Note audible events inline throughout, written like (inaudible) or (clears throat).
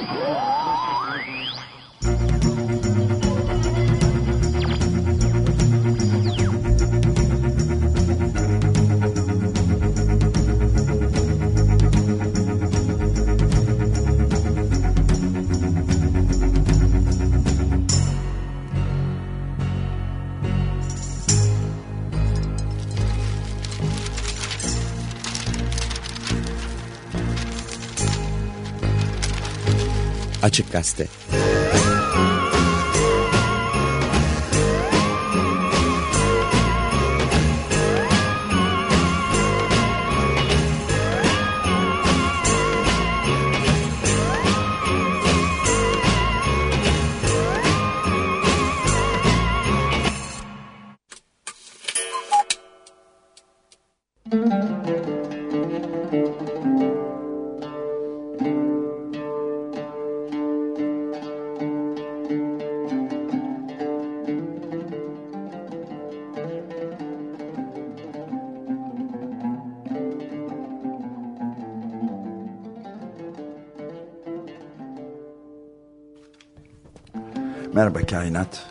Uhul! Açık Gazete Merhaba Kainat.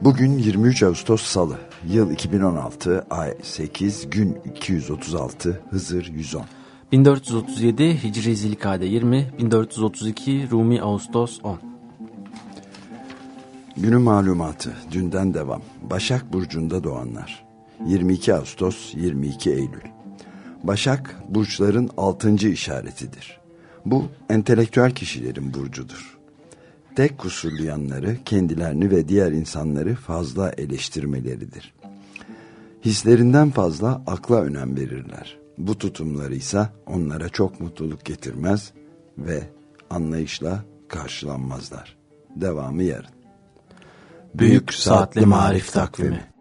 Bugün 23 Ağustos Salı. Yıl 2016, ay 8, gün 236, Hızır 110. 1437 Hicri Zilkade 20, 1432 Rumi Ağustos 10. Günün malumatı, dünden devam. Başak Burcu'nda doğanlar. 22 Ağustos, 22 Eylül. Başak, burçların 6. işaretidir. Bu, entelektüel kişilerin burcudur tek kusurlu yanları kendilerini ve diğer insanları fazla eleştirmeleridir. Hislerinden fazla akla önem verirler. Bu tutumları ise onlara çok mutluluk getirmez ve anlayışla karşılanmazlar. Devamı yarın. Büyük Saatli Marif Takvimi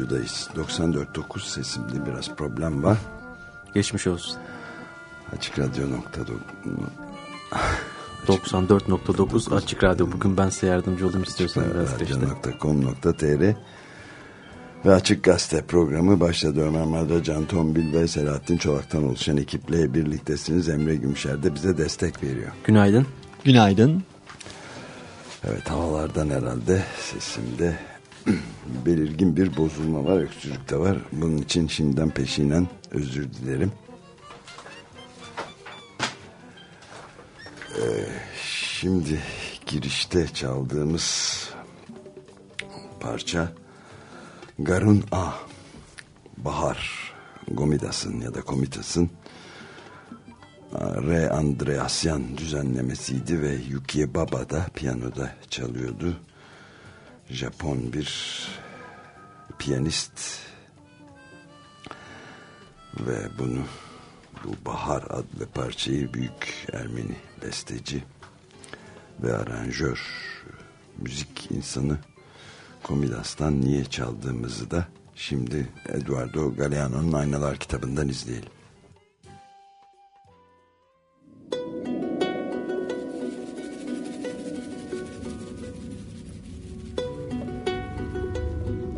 Radyo'dayız. 94.9 sesimde biraz problem var. Geçmiş olsun. Açık Radyo nokta 94.9 (laughs) Açık Radyo. Bugün ben size yardımcı olayım istiyorsan biraz. Radyo.com.tr ve Açık Gazete programı başladı. Ömer Madra, Can Tombil ve Selahattin Çolak'tan oluşan ekiple birliktesiniz. Emre Gümşer de bize destek veriyor. Günaydın. Günaydın. Evet havalardan herhalde sesimde (clears throat) belirgin bir bozulma var. Öksürük de var. Bunun için şimdiden peşinen özür dilerim. Ee, şimdi girişte çaldığımız parça Garun A. Bahar Gomidas'ın ya da Komitas'ın Re Andreasyan düzenlemesiydi ve Yukie Baba da piyanoda çalıyordu. Japon bir piyanist ve bunu bu Bahar adlı parçayı büyük Ermeni besteci ve aranjör müzik insanı Komidas'tan niye çaldığımızı da şimdi Eduardo Galeano'nun Aynalar kitabından izleyelim.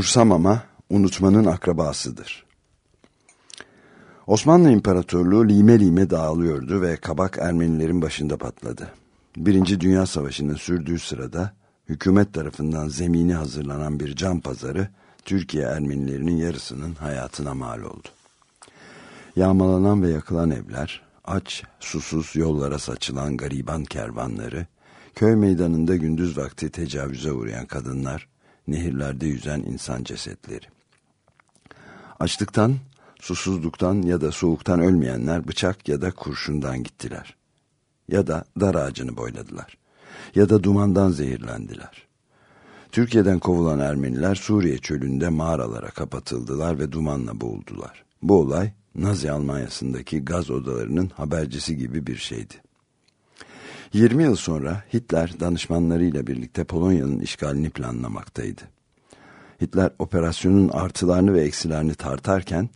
Umursamama unutmanın akrabasıdır. Osmanlı İmparatorluğu lime lime dağılıyordu ve kabak Ermenilerin başında patladı. Birinci Dünya Savaşı'nın sürdüğü sırada hükümet tarafından zemini hazırlanan bir can pazarı Türkiye Ermenilerinin yarısının hayatına mal oldu. Yağmalanan ve yakılan evler, aç, susuz yollara saçılan gariban kervanları, köy meydanında gündüz vakti tecavüze uğrayan kadınlar, nehirlerde yüzen insan cesetleri. Açlıktan, susuzluktan ya da soğuktan ölmeyenler bıçak ya da kurşundan gittiler. Ya da dar ağacını boyladılar. Ya da dumandan zehirlendiler. Türkiye'den kovulan Ermeniler Suriye çölünde mağaralara kapatıldılar ve dumanla boğuldular. Bu olay Nazi Almanya'sındaki gaz odalarının habercisi gibi bir şeydi. 20 yıl sonra Hitler danışmanlarıyla birlikte Polonya'nın işgalini planlamaktaydı. Hitler operasyonun artılarını ve eksilerini tartarken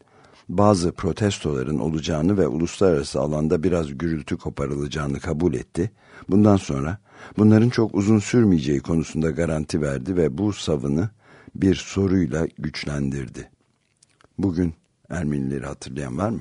bazı protestoların olacağını ve uluslararası alanda biraz gürültü koparılacağını kabul etti. Bundan sonra bunların çok uzun sürmeyeceği konusunda garanti verdi ve bu savını bir soruyla güçlendirdi. Bugün Ermenileri hatırlayan var mı?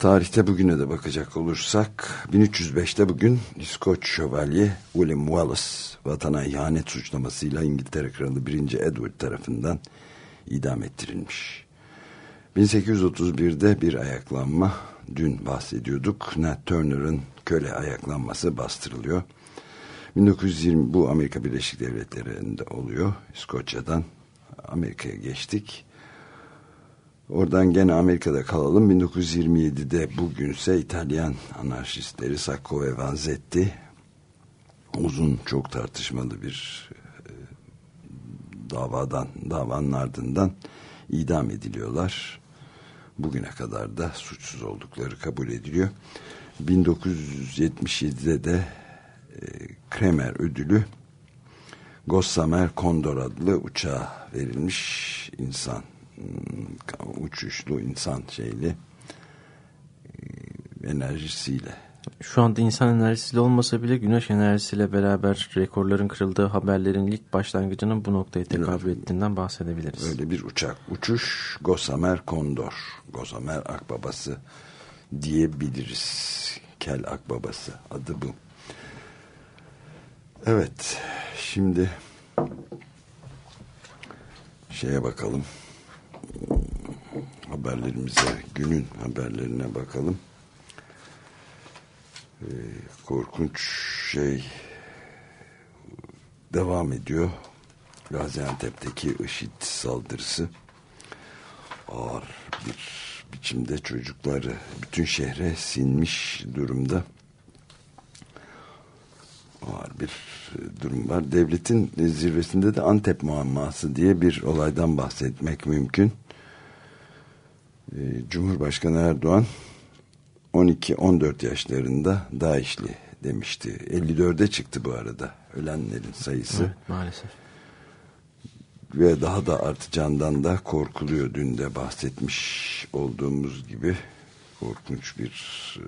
Tarihte bugüne de bakacak olursak 1305'te bugün İskoç şövalye William Wallace vatana ihanet suçlamasıyla İngiltere Kralı 1. Edward tarafından idam ettirilmiş. 1831'de bir ayaklanma dün bahsediyorduk. Nat Turner'ın köle ayaklanması bastırılıyor. 1920 bu Amerika Birleşik Devletleri'nde oluyor. İskoçya'dan Amerika'ya geçtik. Oradan gene Amerika'da kalalım. 1927'de bugünse İtalyan anarşistleri Sacco ve Vanzetti uzun çok tartışmalı bir e, davadan davanın ardından idam ediliyorlar. Bugüne kadar da suçsuz oldukları kabul ediliyor. 1977'de de e, Kremer ödülü Gossamer Kondor adlı uçağa verilmiş insan uçuşlu insan şeyli e, enerjisiyle. Şu anda insan enerjisiyle olmasa bile güneş enerjisiyle beraber rekorların kırıldığı haberlerin ilk başlangıcının bu noktaya tekabül ettiğinden bahsedebiliriz. Öyle bir uçak. Uçuş Gosamer Kondor. Gosamer Akbabası diyebiliriz. Kel Akbabası adı bu. Evet. Şimdi şeye bakalım. Haberlerimize, günün haberlerine bakalım. Ee, korkunç şey devam ediyor. Gaziantep'teki IŞİD saldırısı ağır bir biçimde çocukları bütün şehre sinmiş durumda. Ağır bir durum var. Devletin zirvesinde de Antep muamması diye bir olaydan bahsetmek mümkün. Ee, Cumhurbaşkanı Erdoğan 12-14 yaşlarında DAEŞ'li demişti. 54'e çıktı bu arada ölenlerin sayısı. Evet, maalesef. Ve daha da artacağından da korkuluyor. Dün de bahsetmiş olduğumuz gibi korkunç bir e,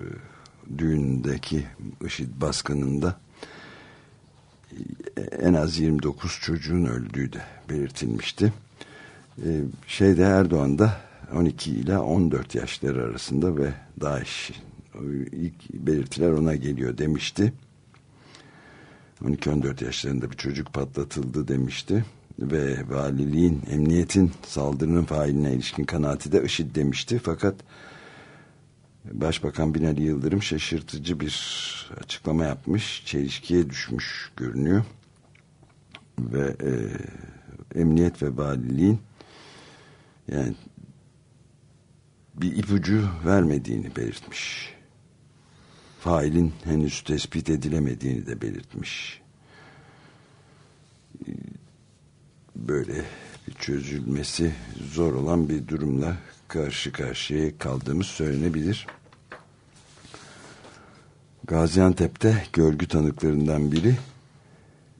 düğündeki IŞİD baskınında e, en az 29 çocuğun öldüğü de belirtilmişti. E, şeyde Erdoğan da 12 ile 14 yaşları arasında ve DAEŞ ilk belirtiler ona geliyor demişti. 12-14 yaşlarında bir çocuk patlatıldı demişti ve valiliğin, emniyetin saldırının failine ilişkin kanaati de IŞİD demişti. Fakat Başbakan Binali Yıldırım şaşırtıcı bir açıklama yapmış. Çelişkiye düşmüş görünüyor. Ve e, emniyet ve valiliğin yani bir ipucu vermediğini belirtmiş. Failin henüz tespit edilemediğini de belirtmiş. Böyle bir çözülmesi zor olan bir durumla karşı karşıya kaldığımız söylenebilir. Gaziantep'te görgü tanıklarından biri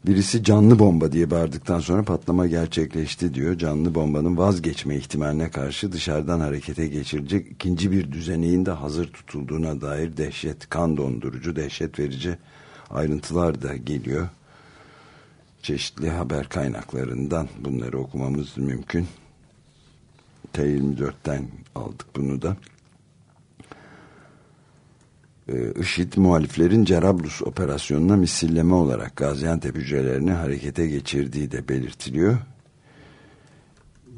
Birisi canlı bomba diye bağırdıktan sonra patlama gerçekleşti diyor. Canlı bombanın vazgeçme ihtimaline karşı dışarıdan harekete geçirecek ikinci bir düzeneğin de hazır tutulduğuna dair dehşet, kan dondurucu, dehşet verici ayrıntılar da geliyor. Çeşitli haber kaynaklarından bunları okumamız mümkün. T24'ten aldık bunu da. Ee, IŞİD muhaliflerin Cerablus operasyonuna misilleme olarak Gaziantep hücrelerini harekete geçirdiği de belirtiliyor.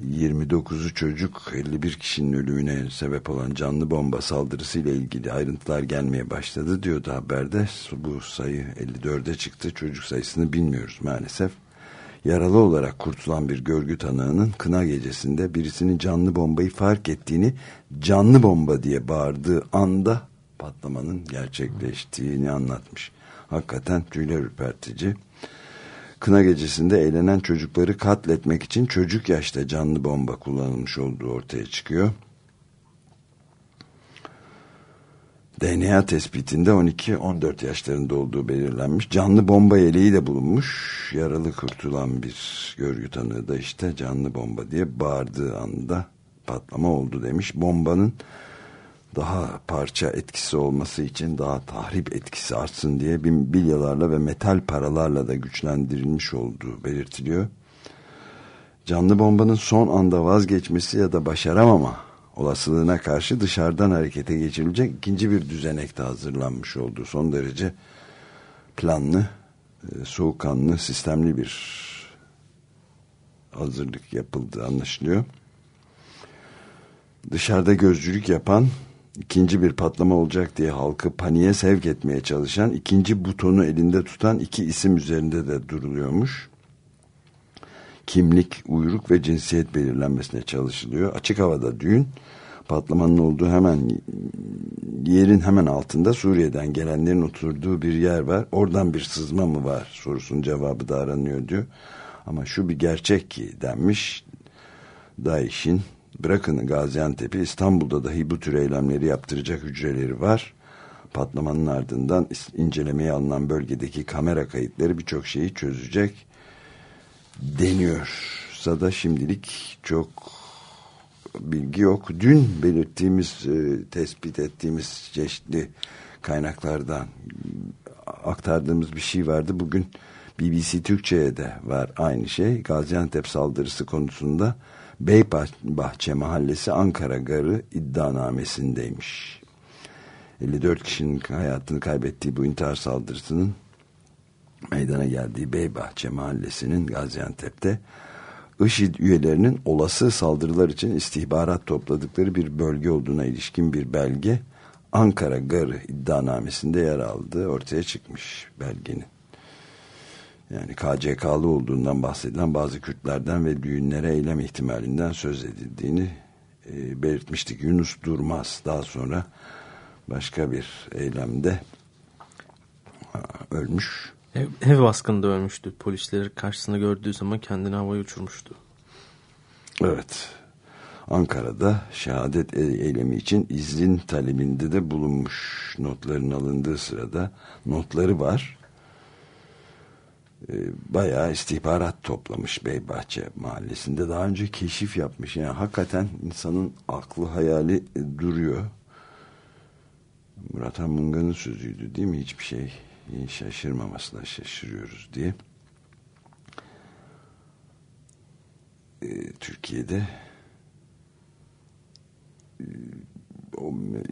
29'u çocuk 51 kişinin ölümüne sebep olan canlı bomba saldırısıyla ilgili ayrıntılar gelmeye başladı diyordu haberde. Bu sayı 54'e çıktı. Çocuk sayısını bilmiyoruz maalesef. Yaralı olarak kurtulan bir görgü tanığının kına gecesinde birisinin canlı bombayı fark ettiğini canlı bomba diye bağırdığı anda patlamanın gerçekleştiğini anlatmış. Hakikaten tüyler ürpertici. Kına gecesinde eğlenen çocukları katletmek için çocuk yaşta canlı bomba kullanılmış olduğu ortaya çıkıyor. DNA tespitinde 12-14 yaşlarında olduğu belirlenmiş. Canlı bomba yeleği de bulunmuş. Yaralı kurtulan bir görgü tanığı da işte canlı bomba diye bağırdığı anda patlama oldu demiş. Bombanın daha parça etkisi olması için daha tahrip etkisi artsın diye bilyalarla ve metal paralarla da güçlendirilmiş olduğu belirtiliyor. Canlı bombanın son anda vazgeçmesi ya da başaramama olasılığına karşı dışarıdan harekete geçirilecek ikinci bir düzenekte hazırlanmış olduğu son derece planlı, e, soğukkanlı, sistemli bir hazırlık yapıldığı anlaşılıyor. Dışarıda gözcülük yapan ikinci bir patlama olacak diye halkı paniğe sevk etmeye çalışan ikinci butonu elinde tutan iki isim üzerinde de duruluyormuş. Kimlik, uyruk ve cinsiyet belirlenmesine çalışılıyor. Açık havada düğün patlamanın olduğu hemen yerin hemen altında Suriye'den gelenlerin oturduğu bir yer var. Oradan bir sızma mı var sorusunun cevabı da aranıyor diyor. Ama şu bir gerçek ki denmiş DAEŞ'in Bırakın Gaziantep'i İstanbul'da dahi bu tür eylemleri yaptıracak hücreleri var. Patlamanın ardından incelemeye alınan bölgedeki kamera kayıtları birçok şeyi çözecek deniyorsa da şimdilik çok bilgi yok. Dün belirttiğimiz, e, tespit ettiğimiz çeşitli kaynaklardan aktardığımız bir şey vardı. Bugün BBC Türkçe'ye de var aynı şey. Gaziantep saldırısı konusunda Beybahçe Mahallesi Ankara Garı iddianamesindeymiş. 54 kişinin hayatını kaybettiği bu intihar saldırısının meydana geldiği Beybahçe Mahallesi'nin Gaziantep'te IŞİD üyelerinin olası saldırılar için istihbarat topladıkları bir bölge olduğuna ilişkin bir belge Ankara Garı iddianamesinde yer aldığı ortaya çıkmış belgenin. Yani KCK'lı olduğundan bahsedilen bazı Kürtlerden ve düğünlere eylem ihtimalinden söz edildiğini e, belirtmiştik. Yunus Durmaz daha sonra başka bir eylemde ölmüş. Ev, ev baskında ölmüştü. Polisleri karşısında gördüğü zaman kendini havaya uçurmuştu. Evet. Ankara'da şehadet e, eylemi için izin talebinde de bulunmuş. Notların alındığı sırada notları var. E, bayağı istihbarat toplamış Beybahçe mahallesinde. Daha önce keşif yapmış. Yani hakikaten insanın aklı hayali e, duruyor. Murat Munga'nın sözüydü değil mi? Hiçbir şey şaşırmamasına şaşırıyoruz diye. Türkiye'de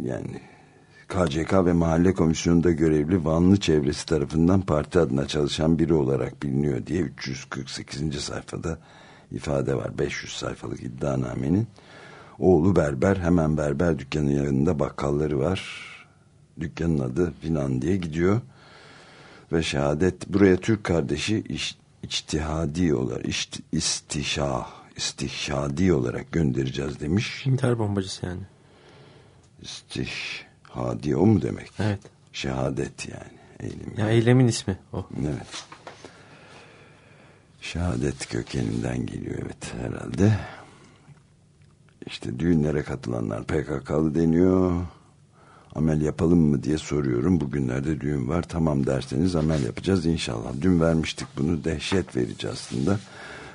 yani KCK ve Mahalle Komisyonu'nda görevli Vanlı çevresi tarafından parti adına çalışan biri olarak biliniyor diye 348. sayfada ifade var. 500 sayfalık iddianamenin. Oğlu berber hemen berber dükkanı yanında bakkalları var. Dükkanın adı filan diye gidiyor. Ve şehadet buraya Türk kardeşi iş, içtihadi olarak iş, istişah istihşadi olarak göndereceğiz demiş. İntihar bombacısı yani. İstihhadi o mu demek? Evet. Şehadet yani. Eylem. Ya eylemin ismi o. Evet. Şehadet kökeninden geliyor evet herhalde. İşte düğünlere katılanlar PKK'lı deniyor. Amel yapalım mı diye soruyorum. Bugünlerde düğün var. Tamam derseniz amel yapacağız inşallah. Dün vermiştik bunu. Dehşet verici aslında.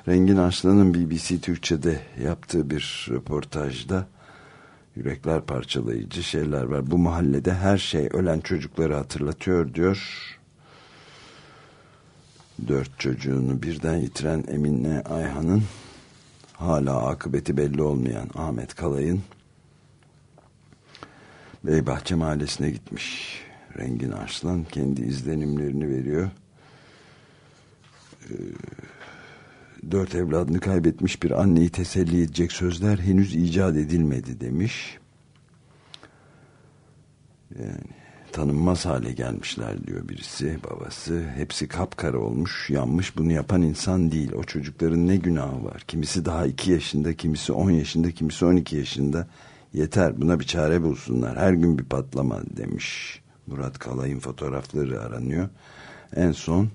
Rengin Arslan'ın BBC Türkçe'de yaptığı bir röportajda yürekler parçalayıcı şeyler var. Bu mahallede her şey ölen çocukları hatırlatıyor diyor. Dört çocuğunu birden yitiren Emine Ayhan'ın hala akıbeti belli olmayan Ahmet Kalay'ın Beybahçe Mahallesi'ne gitmiş. Rengin Arslan kendi izlenimlerini veriyor. Ee, dört evladını kaybetmiş bir anneyi teselli edecek sözler henüz icat edilmedi demiş. Yani tanınmaz hale gelmişler diyor birisi babası. Hepsi kapkara olmuş yanmış bunu yapan insan değil. O çocukların ne günahı var? Kimisi daha iki yaşında kimisi on yaşında kimisi on iki yaşında. Yeter buna bir çare bulsunlar. Her gün bir patlama demiş. Murat Kalay'ın fotoğrafları aranıyor. En son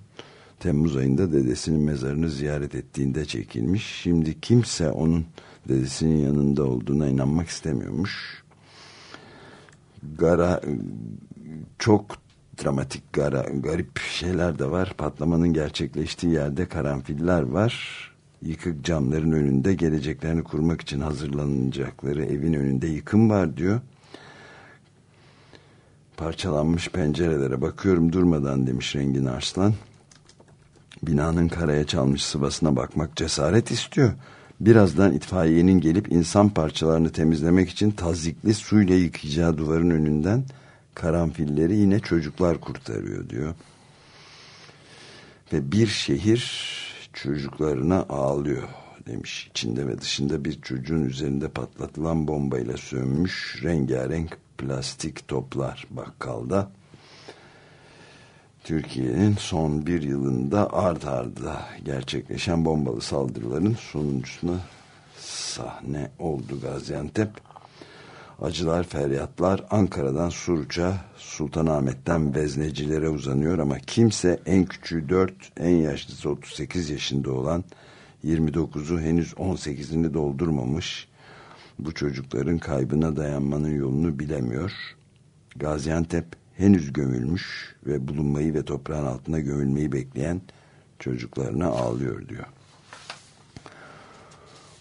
Temmuz ayında dedesinin mezarını ziyaret ettiğinde çekilmiş. Şimdi kimse onun dedesinin yanında olduğuna inanmak istemiyormuş. Gara çok dramatik gara, garip şeyler de var. Patlamanın gerçekleştiği yerde karanfiller var. Yıkık camların önünde geleceklerini kurmak için hazırlanacakları evin önünde yıkım var diyor. Parçalanmış pencerelere bakıyorum durmadan demiş Rengin Arslan. Binanın karaya çalmış sıvasına bakmak cesaret istiyor. Birazdan itfaiyenin gelip insan parçalarını temizlemek için tazikli suyla yıkayacağı duvarın önünden karanfilleri yine çocuklar kurtarıyor diyor. Ve bir şehir çocuklarına ağlıyor demiş. İçinde ve dışında bir çocuğun üzerinde patlatılan bombayla sönmüş rengarenk plastik toplar bakkalda. Türkiye'nin son bir yılında ard arda gerçekleşen bombalı saldırıların sonuncusuna sahne oldu Gaziantep. Acılar, feryatlar Ankara'dan Suruç'a, Sultanahmet'ten Veznecilere uzanıyor ama kimse en küçüğü 4, en yaşlısı 38 yaşında olan 29'u henüz 18'ini doldurmamış bu çocukların kaybına dayanmanın yolunu bilemiyor. Gaziantep henüz gömülmüş ve bulunmayı ve toprağın altına gömülmeyi bekleyen çocuklarına ağlıyor diyor.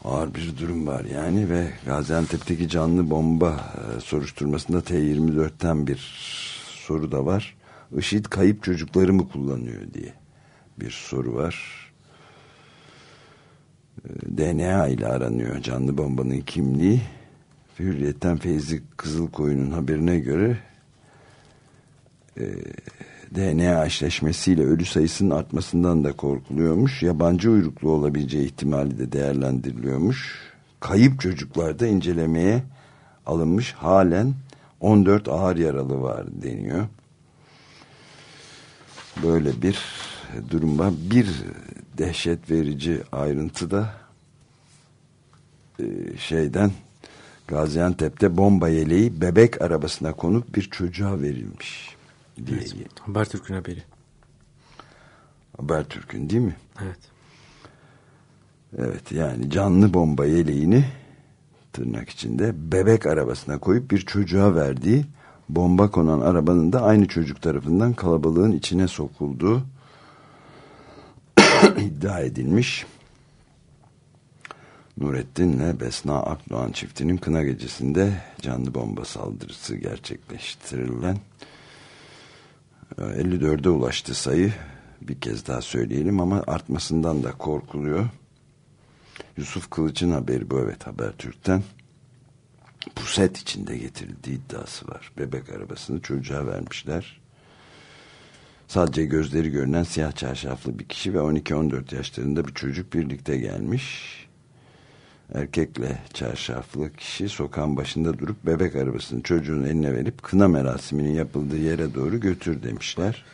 ağır bir durum var yani ve Gaziantep'teki canlı bomba e, soruşturmasında T24'ten bir soru da var. IŞİD kayıp çocukları mı kullanıyor diye bir soru var. E, DNA ile aranıyor canlı bombanın kimliği. Hürriyetten Feyzi Kızılkoyun'un haberine göre e, DNA eşleşmesiyle ölü sayısının artmasından da korkuluyormuş. Yabancı uyruklu olabileceği ihtimali de değerlendiriliyormuş. Kayıp çocuklarda incelemeye alınmış halen 14 ağır yaralı var deniyor. Böyle bir durum var. Bir dehşet verici ayrıntı da e, şeyden Gaziantep'te bomba yeleği bebek arabasına konup bir çocuğa verilmiş. Evet, Habertürk'ün haberi. Habertürk'ün değil mi? Evet. Evet yani canlı bomba yeleğini tırnak içinde bebek arabasına koyup bir çocuğa verdiği bomba konan arabanın da aynı çocuk tarafından kalabalığın içine sokulduğu (coughs) iddia edilmiş. Nurettin'le Besna Akdoğan çiftinin kına gecesinde canlı bomba saldırısı gerçekleştirilen 54'e ulaştı sayı bir kez daha söyleyelim ama artmasından da korkuluyor. Yusuf Kılıç'ın haberi bu evet Habertürk'ten puset içinde getirildiği iddiası var. Bebek arabasını çocuğa vermişler. Sadece gözleri görünen siyah çarşaflı bir kişi ve 12-14 yaşlarında bir çocuk birlikte gelmiş. Erkekle çarşaflı kişi sokağın başında durup bebek arabasını çocuğun eline verip kına merasiminin yapıldığı yere doğru götür demişler.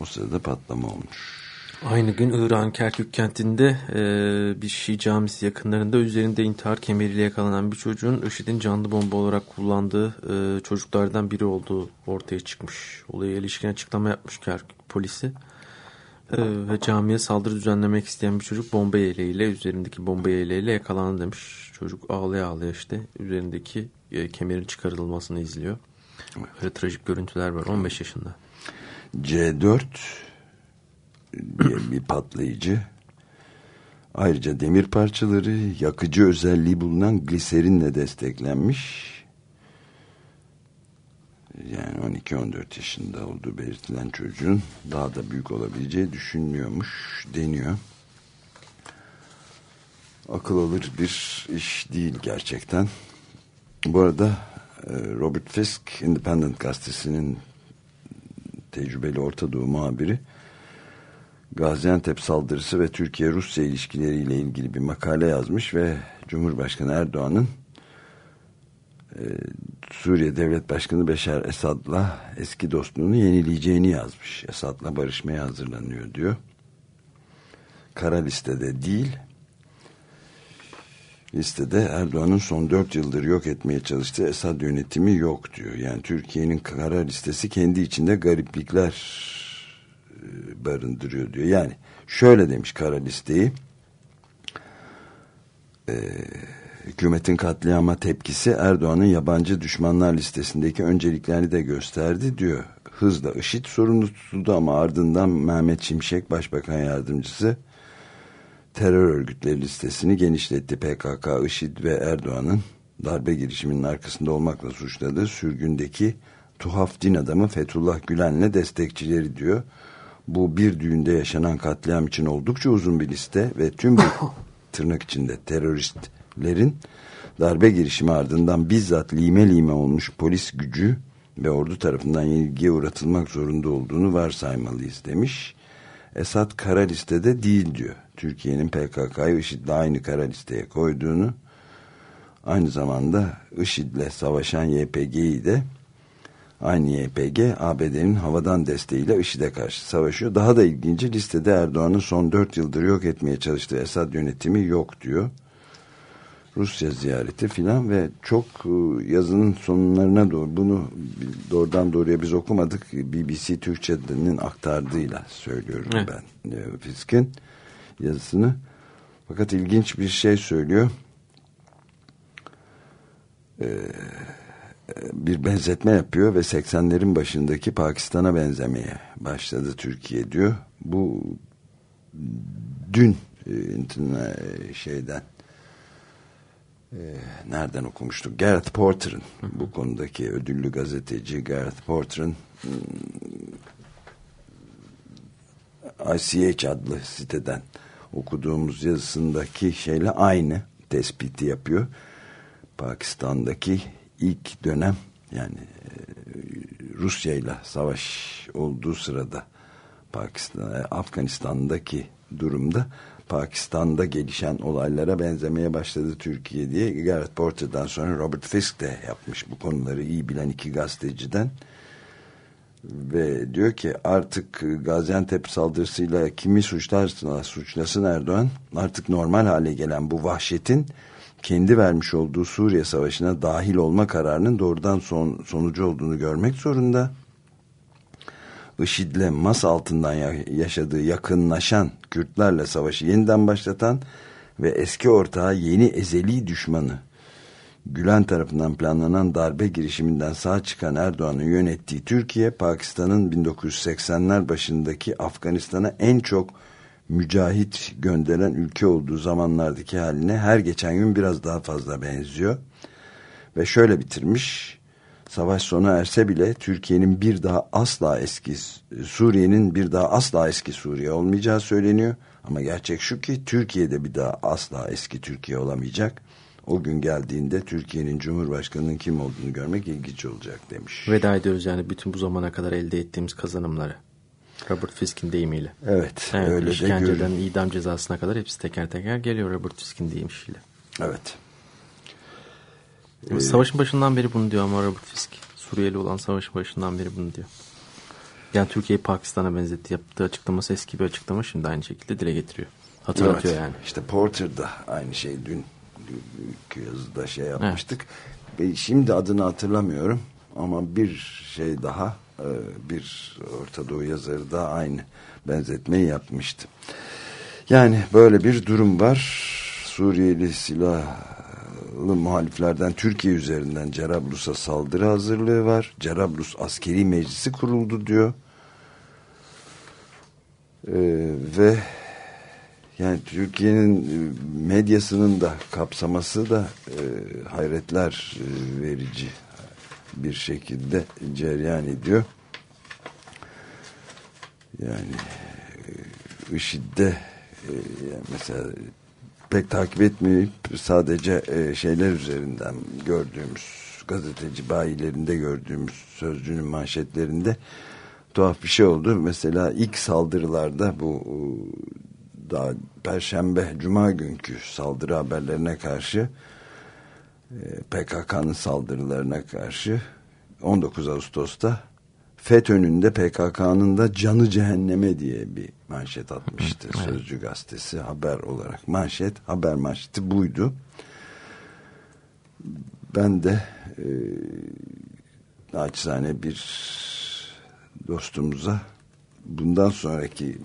O sırada patlama olmuş. Aynı gün İran Kerkük kentinde e, bir Şii camisi yakınlarında üzerinde intihar kemeriyle yakalanan bir çocuğun IŞİD'in canlı bomba olarak kullandığı e, çocuklardan biri olduğu ortaya çıkmış. Olaya ilişkin açıklama yapmış Kerkük polisi. E, ve camiye saldırı düzenlemek isteyen bir çocuk bomba yeleğiyle üzerindeki bomba yeleğiyle yakalandı demiş. Çocuk ağlaya ağlaya işte üzerindeki e, kemerin çıkarılmasını izliyor. Böyle trajik görüntüler var 15 yaşında. C4 diye bir patlayıcı. Ayrıca demir parçaları yakıcı özelliği bulunan gliserinle desteklenmiş. Yani 12-14 yaşında olduğu belirtilen çocuğun daha da büyük olabileceği düşünülüyormuş deniyor. Akıl alır bir iş değil gerçekten. Bu arada e, Robert Fisk Independent gazetesinin tecrübeli Orta Doğu muhabiri Gaziantep saldırısı ve Türkiye-Rusya ilişkileriyle ilgili bir makale yazmış ve Cumhurbaşkanı Erdoğan'ın Suriye Devlet Başkanı Beşar Esad'la eski dostluğunu yenileyeceğini yazmış. Esad'la barışmaya hazırlanıyor diyor. Kara listede değil. Listede Erdoğan'ın son dört yıldır yok etmeye çalıştığı Esad yönetimi yok diyor. Yani Türkiye'nin kara listesi kendi içinde gariplikler e, barındırıyor diyor. Yani şöyle demiş kara listeyi. Ee, hükümetin katliama tepkisi Erdoğan'ın yabancı düşmanlar listesindeki önceliklerini de gösterdi diyor. Hızla IŞİD sorumlu tutuldu ama ardından Mehmet Şimşek Başbakan Yardımcısı terör örgütleri listesini genişletti. PKK, IŞİD ve Erdoğan'ın darbe girişiminin arkasında olmakla suçladığı sürgündeki tuhaf din adamı Fethullah Gülen'le destekçileri diyor. Bu bir düğünde yaşanan katliam için oldukça uzun bir liste ve tüm bu (laughs) tırnak içinde teröristlerin darbe girişimi ardından bizzat lime lime olmuş polis gücü ve ordu tarafından ilgiye uğratılmak zorunda olduğunu varsaymalıyız demiş. Esad kara listede değil diyor. Türkiye'nin PKK'yı IŞİD'le aynı kara listeye koyduğunu aynı zamanda IŞİD'le savaşan YPG'yi de aynı YPG ABD'nin havadan desteğiyle IŞİD'e karşı savaşıyor. Daha da ilginci listede Erdoğan'ın son dört yıldır yok etmeye çalıştığı Esad yönetimi yok diyor. Rusya ziyareti filan ve çok e, yazının sonlarına doğru bunu doğrudan doğruya biz okumadık. BBC Türkçe'nin aktardığıyla söylüyorum evet. ben e, Fisk'in yazısını. Fakat ilginç bir şey söylüyor. Ee, bir benzetme yapıyor ve 80'lerin başındaki Pakistan'a benzemeye başladı Türkiye diyor. Bu dün e, internet şeyden e, nereden okumuştuk? Gareth Porter'ın bu konudaki ödüllü gazeteci Gareth Porter'ın hmm, ICH adlı siteden okuduğumuz yazısındaki şeyle aynı tespiti yapıyor. Pakistan'daki ilk dönem yani e, Rusya ile savaş olduğu sırada Pakistan, e, Afganistan'daki durumda Pakistan'da gelişen olaylara benzemeye başladı Türkiye diye. Gareth Porter'dan sonra Robert Fisk de yapmış bu konuları iyi bilen iki gazeteciden. Ve diyor ki artık Gaziantep saldırısıyla kimi suçlarsa suçlasın Erdoğan? Artık normal hale gelen bu vahşetin kendi vermiş olduğu Suriye Savaşı'na dahil olma kararının doğrudan son, sonucu olduğunu görmek zorunda. IŞİD'le mas altından yaşadığı yakınlaşan Kürtlerle savaşı yeniden başlatan ve eski ortağı yeni ezeli düşmanı Gülen tarafından planlanan darbe girişiminden sağ çıkan Erdoğan'ın yönettiği Türkiye, Pakistan'ın 1980'ler başındaki Afganistan'a en çok mücahit gönderen ülke olduğu zamanlardaki haline her geçen gün biraz daha fazla benziyor. Ve şöyle bitirmiş, savaş sona erse bile Türkiye'nin bir daha asla eski, Suriye'nin bir daha asla eski Suriye olmayacağı söyleniyor. Ama gerçek şu ki Türkiye'de bir daha asla eski Türkiye olamayacak o gün geldiğinde Türkiye'nin Cumhurbaşkanı'nın kim olduğunu görmek ilginç olacak demiş. Veda ediyoruz yani bütün bu zamana kadar elde ettiğimiz kazanımları. Robert Fisk'in deyimiyle. Evet, evet öyle işkenceden de idam cezasına kadar hepsi teker teker geliyor Robert Fisk'in deyimisiyle. Evet. Ee, savaşın başından beri bunu diyor ama Robert Fisk. Suriyeli olan savaşın başından beri bunu diyor. Yani Türkiye'yi Pakistan'a benzetti. Yaptığı açıklaması eski bir açıklama şimdi aynı şekilde dile getiriyor. Hatırlatıyor evet. yani. İşte Porter da aynı şey dün büyük yazıda şey yapmıştık. Evet. Şimdi adını hatırlamıyorum ama bir şey daha e, bir Orta Doğu yazarı da aynı benzetmeyi yapmıştı. Yani böyle bir durum var. Suriyeli silahlı muhaliflerden Türkiye üzerinden Cerablus'a saldırı hazırlığı var. Cerablus askeri meclisi kuruldu diyor. Ee, ve yani Türkiye'nin e, medyasının da kapsaması da e, hayretler e, verici bir şekilde cereyan ediyor. Yani e, IŞİD'de e, mesela pek takip etmeyip sadece e, şeyler üzerinden gördüğümüz gazeteci bayilerinde gördüğümüz sözcünün manşetlerinde tuhaf bir şey oldu. Mesela ilk saldırılarda bu daha Perşembe, Cuma günkü saldırı haberlerine karşı e, PKK'nın saldırılarına karşı 19 Ağustos'ta FETÖ'nün de PKK'nın da canı cehenneme diye bir manşet atmıştı. Evet. Sözcü gazetesi haber olarak manşet, haber manşeti buydu. Ben de e, naçizane bir dostumuza bundan sonraki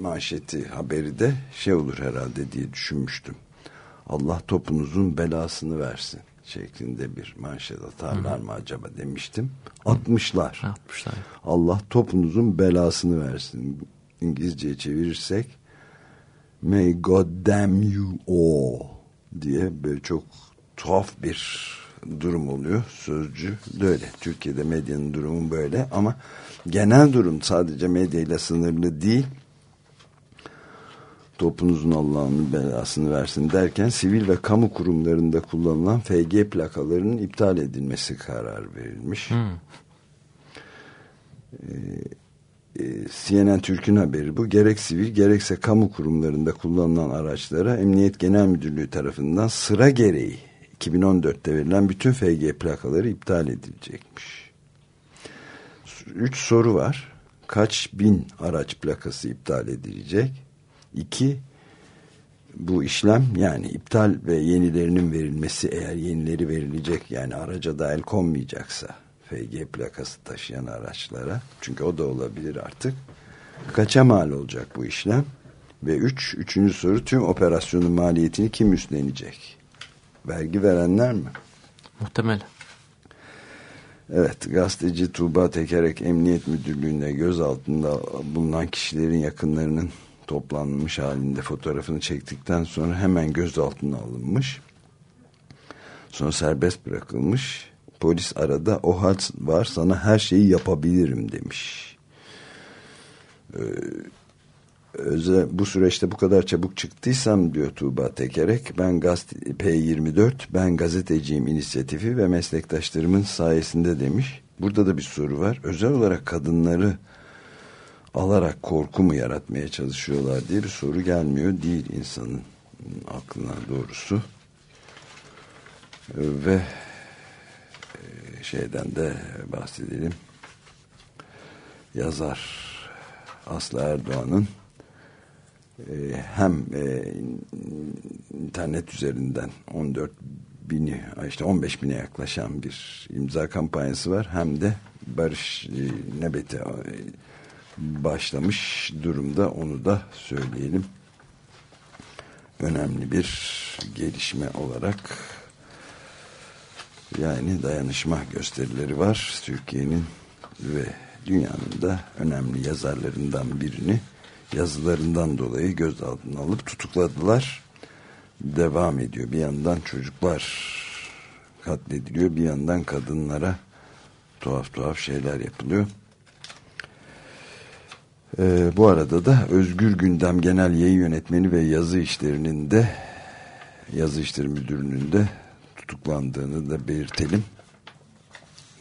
manşeti haberi de şey olur herhalde diye düşünmüştüm. Allah topunuzun belasını versin şeklinde bir manşet atarlar mı acaba demiştim. Atmışlar. Atmışlar. Allah topunuzun belasını versin. İngilizceye çevirirsek May God damn you all diye böyle çok tuhaf bir durum oluyor. Sözcü böyle. Türkiye'de medyanın durumu böyle ama genel durum sadece medyayla sınırlı değil topunuzun Allah'ın belasını versin derken sivil ve kamu kurumlarında kullanılan FG plakalarının iptal edilmesi karar verilmiş. Hmm. Ee, e, CNN Türk'ün haberi bu. Gerek sivil gerekse kamu kurumlarında kullanılan araçlara Emniyet Genel Müdürlüğü tarafından sıra gereği 2014'te verilen bütün FG plakaları iptal edilecekmiş. Üç soru var. Kaç bin araç plakası iptal edilecek? İki, bu işlem yani iptal ve yenilerinin verilmesi eğer yenileri verilecek yani araca da el konmayacaksa FG plakası taşıyan araçlara çünkü o da olabilir artık kaça mal olacak bu işlem? Ve üç, üçüncü soru tüm operasyonun maliyetini kim üstlenecek? Vergi verenler mi? Muhtemel. Evet, gazeteci Tuğba Tekerek Emniyet Müdürlüğü'nde gözaltında bulunan kişilerin yakınlarının toplanmış halinde fotoğrafını çektikten sonra hemen gözaltına alınmış. Sonra serbest bırakılmış. Polis arada o hal var sana her şeyi yapabilirim demiş. Ee, özel, bu süreçte bu kadar çabuk çıktıysam diyor Tuğba Tekerek ben gazete, P24 ben gazeteciyim inisiyatifi ve meslektaşlarımın sayesinde demiş. Burada da bir soru var. Özel olarak kadınları alarak korku mu yaratmaya çalışıyorlar diye bir soru gelmiyor değil insanın aklına doğrusu. Ve e, şeyden de bahsedelim. Yazar Aslı Erdoğan'ın e, hem e, internet üzerinden 14 bini işte 15 bine yaklaşan bir imza kampanyası var hem de barış nöbeti başlamış durumda. Onu da söyleyelim. Önemli bir gelişme olarak yani dayanışma gösterileri var. Türkiye'nin ve dünyanın da önemli yazarlarından birini yazılarından dolayı gözaltına alıp tutukladılar. Devam ediyor. Bir yandan çocuklar katlediliyor bir yandan kadınlara tuhaf tuhaf şeyler yapılıyor ee, bu arada da Özgür Gündem Genel Yayın Yönetmeni ve Yazı İşleri'nin de Yazı İşleri Müdürü'nün de tutuklandığını da belirtelim.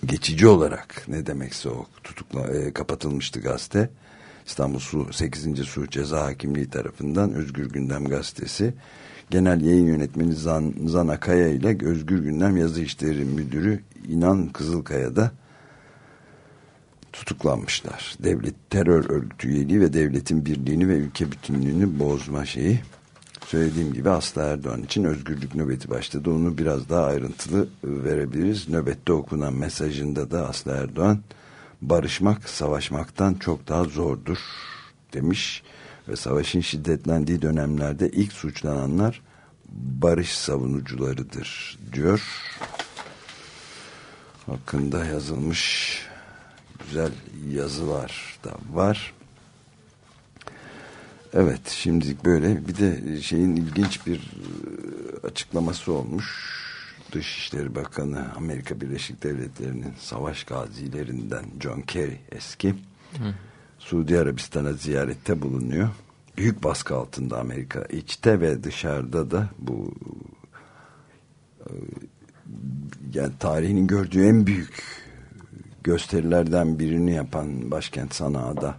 Geçici olarak ne demekse o tutukla, e, kapatılmıştı gazete. İstanbul Su 8. Su Ceza Hakimliği tarafından Özgür Gündem Gazetesi Genel Yayın Yönetmeni Zan, Zana Kaya ile Özgür Gündem Yazı İşleri Müdürü İnan Kızılkaya da tutuklanmışlar. Devlet terör örgütü üyeliği ve devletin birliğini ve ülke bütünlüğünü bozma şeyi. Söylediğim gibi Aslı Erdoğan için özgürlük nöbeti başladı. Onu biraz daha ayrıntılı verebiliriz. Nöbette okunan mesajında da Aslı Erdoğan barışmak savaşmaktan çok daha zordur demiş. Ve savaşın şiddetlendiği dönemlerde ilk suçlananlar barış savunucularıdır diyor. Hakkında yazılmış güzel yazılar da var. Evet şimdilik böyle bir de şeyin ilginç bir e, açıklaması olmuş. Dışişleri Bakanı Amerika Birleşik Devletleri'nin savaş gazilerinden John Kerry eski Hı. Suudi Arabistan'a ziyarette bulunuyor. Büyük baskı altında Amerika içte ve dışarıda da bu e, yani tarihinin gördüğü en büyük gösterilerden birini yapan başkent Sana'da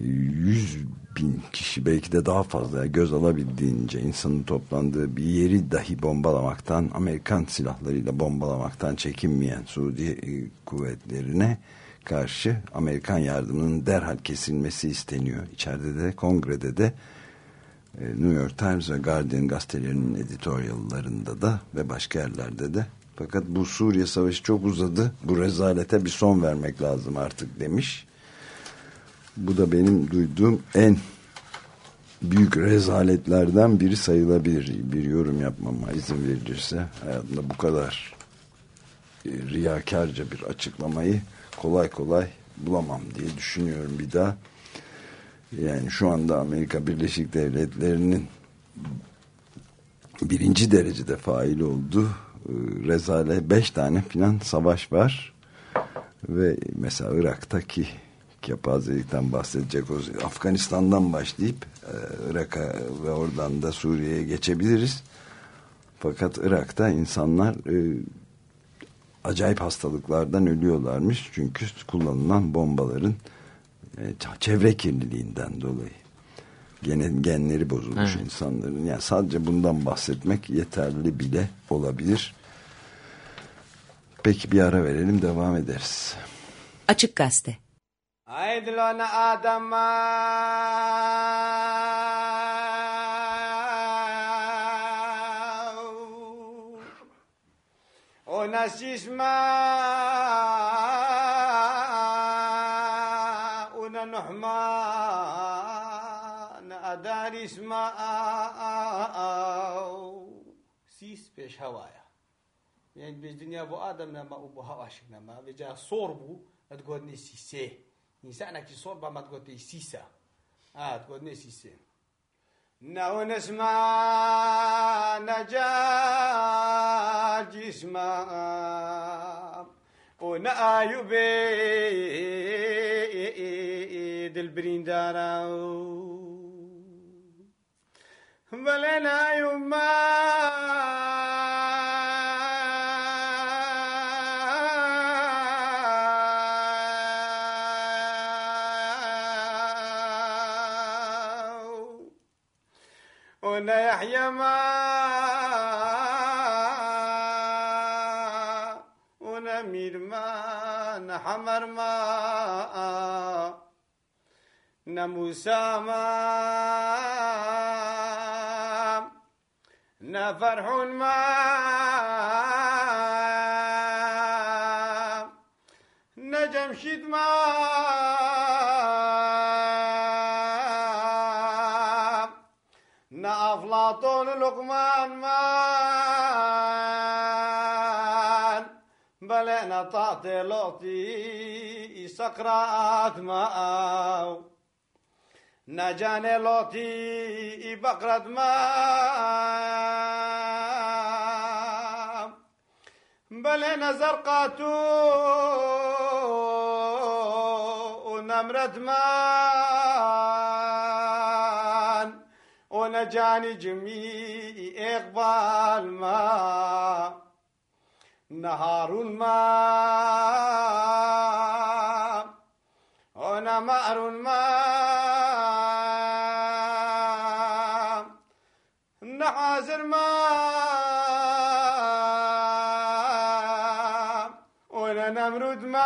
100 bin kişi belki de daha fazla göz alabildiğince insanın toplandığı bir yeri dahi bombalamaktan Amerikan silahlarıyla bombalamaktan çekinmeyen Suudi e, kuvvetlerine karşı Amerikan yardımının derhal kesilmesi isteniyor. İçeride de kongrede de e, New York Times ve Guardian gazetelerinin editoriallarında da ve başka yerlerde de fakat bu Suriye savaşı çok uzadı. Bu rezalete bir son vermek lazım artık demiş. Bu da benim duyduğum en büyük rezaletlerden biri sayılabilir. Bir yorum yapmama izin verilirse hayatımda bu kadar e, riyakarca bir açıklamayı kolay kolay bulamam diye düşünüyorum bir daha. Yani şu anda Amerika Birleşik Devletleri'nin birinci derecede fail olduğu rezale beş tane filan savaş var ve mesela Irak'taki kepazelikten bahsedecek olursa Afganistan'dan başlayıp e, Irak'a ve oradan da Suriye'ye geçebiliriz. Fakat Irak'ta insanlar e, acayip hastalıklardan ölüyorlarmış. Çünkü kullanılan bombaların e, çevre kirliliğinden dolayı. Gene, genleri bozulmuş evet. insanların. Yani sadece bundan bahsetmek yeterli bile olabilir. Peki bir ara verelim devam ederiz. Açık Gazete Aydlon Adama O nasisma Adarisma Sis peş havaya يعني بالدنيا بو آدم نما وبو هواشك نما. بجا صور بو تقول نسي سي نسانا كي صور ما تقول سيسا آه تقول نسي السين نو نسمع نجا جسما ونأيو بيد البريندارا بلنا يما. ونا يحيى ما. ونمير ما. نحمر ما. نموسى ما. شفنا فرح ما نجم شد ما نافلاطون لقمان مان بل أنا تعطي لوطي سقرات ما. نجاني لوطي بقرة ماء بلنا زرقات ونمرد مان ونجاني جميع إقبال ما. نهار ما. ونمار ماء الماء وأنا نمرود ماء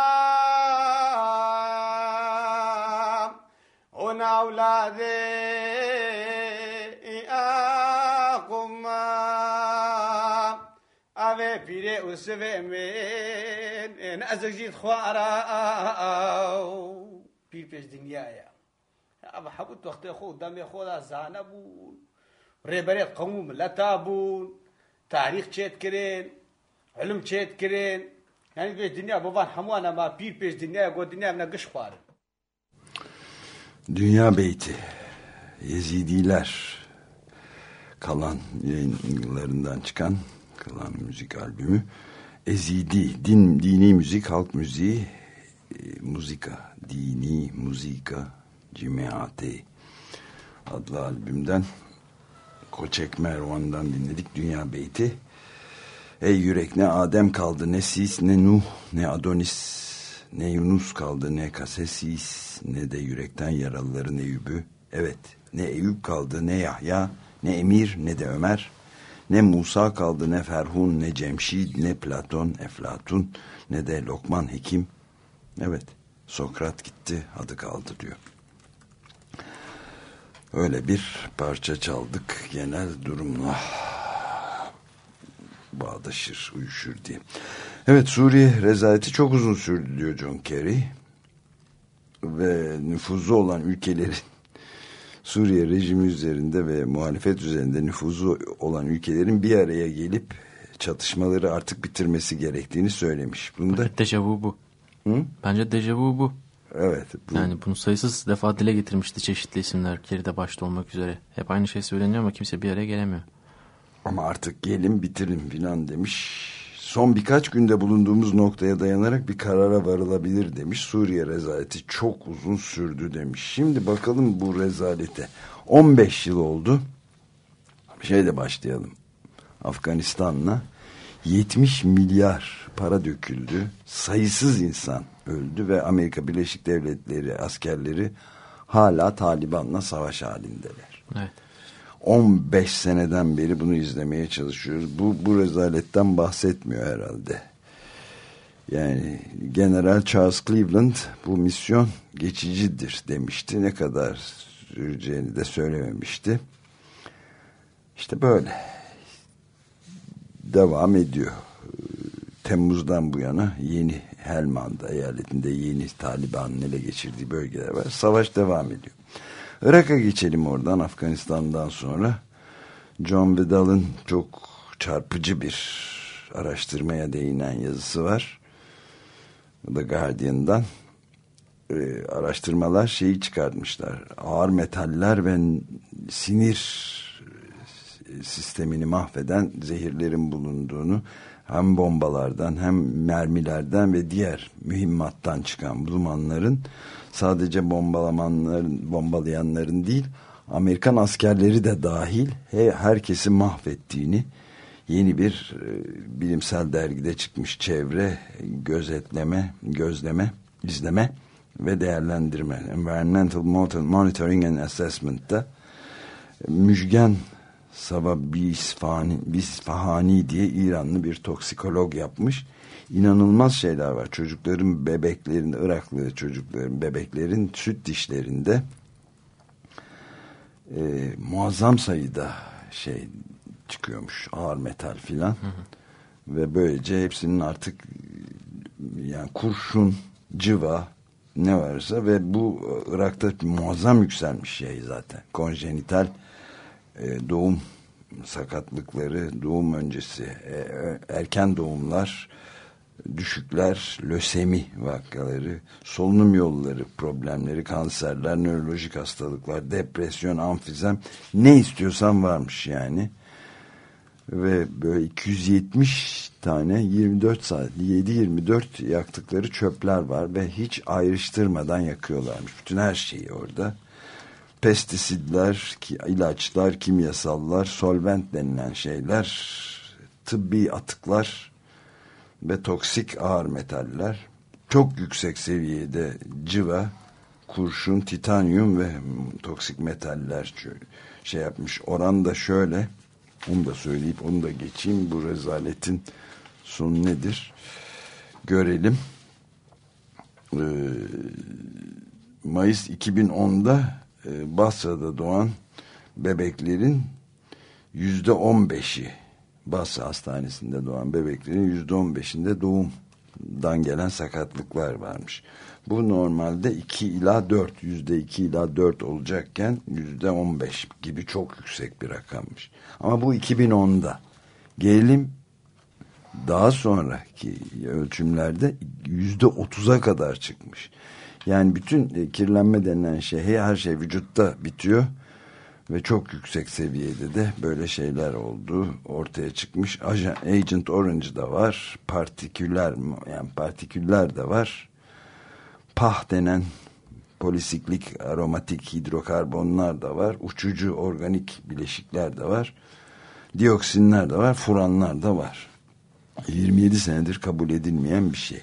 وأنا اولادي اقوم اوه بيري وسوي من أنا أزجيت خوارا بير پیش دنیا یا اب حبوت وقت خود دم خود زانه بود. ڕێبەرێت قەوم ملەتا بوون تاریخ چێت کرێن علم چێت کرێن یعنی بێ دنیا بۆبان هەمووانەما پیر پێش دنیای گۆ دنیا منە گشت خوارن Dünya Beyti Yezidiler kalan yayınlarından çıkan kalan müzik albümü Ezidi din dini müzik halk müziği e, muzika dini muzika cemaati adlı albümden Koçek Mervan'dan dinledik Dünya Beyti Ey yürek ne Adem kaldı ne Sis ne Nuh ne Adonis ne Yunus kaldı ne Kasesis ne de yürekten yaralıların Eyüp'ü. Evet ne Eyüp kaldı ne Yahya ne Emir ne de Ömer. Ne Musa kaldı ne Ferhun ne Cemşid ne Platon Eflatun ne de Lokman Hekim. Evet Sokrat gitti adı kaldı diyor. Öyle bir parça çaldık genel durumla bağdaşır, uyuşur diye. Evet Suriye rezaleti çok uzun sürdü diyor John Kerry. Ve nüfuzu olan ülkelerin (laughs) Suriye rejimi üzerinde ve muhalefet üzerinde nüfuzu olan ülkelerin bir araya gelip çatışmaları artık bitirmesi gerektiğini söylemiş. Bunda Dejavu bu. Hı? Bence dejavu bu. Evet bu, Yani bunu sayısız defa dile getirmişti çeşitli isimler. Kerry'de başta olmak üzere. Hep aynı şey söyleniyor ama kimse bir araya gelemiyor. ama artık gelin bitirin filan demiş. Son birkaç günde bulunduğumuz noktaya dayanarak bir karara varılabilir demiş. Suriye rezaleti çok uzun sürdü demiş. Şimdi bakalım bu rezalete. 15 yıl oldu. Şeyle başlayalım. Afganistan'la 70 milyar para döküldü. Sayısız insan öldü ve Amerika Birleşik Devletleri askerleri hala Taliban'la savaş halindeler. Evet. 15 seneden beri bunu izlemeye çalışıyoruz. Bu, bu rezaletten bahsetmiyor herhalde. Yani General Charles Cleveland bu misyon geçicidir demişti. Ne kadar süreceğini de söylememişti. İşte böyle. Devam ediyor. Temmuz'dan bu yana yeni Helmand'da eyaletinde yeni Taliban'ın ele geçirdiği bölgeler var. Savaş devam ediyor. Irak'a geçelim oradan Afganistan'dan sonra. John Vidal'ın çok çarpıcı bir araştırmaya değinen yazısı var. The Guardian'dan. e, araştırmalar şeyi çıkartmışlar. Ağır metaller ve sinir sistemini mahveden zehirlerin bulunduğunu hem bombalardan hem mermilerden ve diğer mühimmattan çıkan dumanların sadece bombalamanların bombalayanların değil Amerikan askerleri de dahil herkesi mahvettiğini yeni bir e, bilimsel dergide çıkmış çevre gözetleme, gözleme, izleme ve değerlendirme Environmental Monitoring and Assessment'ta Müjgan Sabah Bisfahani, Bisfahani diye İranlı bir toksikolog yapmış. İnanılmaz şeyler var. Çocukların bebeklerin, Iraklı çocukların bebeklerin süt dişlerinde e, muazzam sayıda şey çıkıyormuş. Ağır metal filan. Ve böylece hepsinin artık yani kurşun, cıva ne varsa ve bu Irak'ta muazzam yükselmiş şey zaten. Konjenital e, doğum sakatlıkları, doğum öncesi, e, erken doğumlar, düşükler, lösemi vakaları, solunum yolları problemleri, kanserler, nörolojik hastalıklar, depresyon, amfizem ne istiyorsan varmış yani. Ve böyle 270 tane 24 saat 7-24 yaktıkları çöpler var ve hiç ayrıştırmadan yakıyorlarmış. Bütün her şeyi orada pestisitler, ilaçlar, kimyasallar, solvent denilen şeyler, tıbbi atıklar ve toksik ağır metaller, çok yüksek seviyede cıva, kurşun, titanyum ve toksik metaller şey yapmış. Oran da şöyle, onu da söyleyip onu da geçeyim. Bu rezaletin sonu nedir? Görelim. Ee, Mayıs 2010'da e, Basra'da doğan bebeklerin yüzde on beşi Basra Hastanesi'nde doğan bebeklerin yüzde on beşinde doğumdan gelen sakatlıklar varmış. Bu normalde 2 ila 4 yüzde 2 ila 4 olacakken yüzde 15 gibi çok yüksek bir rakammış. Ama bu 2010'da. Gelelim daha sonraki ölçümlerde yüzde 30'a kadar çıkmış. Yani bütün e, kirlenme denilen şey her şey vücutta bitiyor ve çok yüksek seviyede de böyle şeyler olduğu ortaya çıkmış. Agent Orange da var, partiküller yani partiküller de var. PAH denen polisiklik aromatik hidrokarbonlar da var. Uçucu organik bileşikler de var. Dioksinler de var, furanlar da var. 27 senedir kabul edilmeyen bir şey.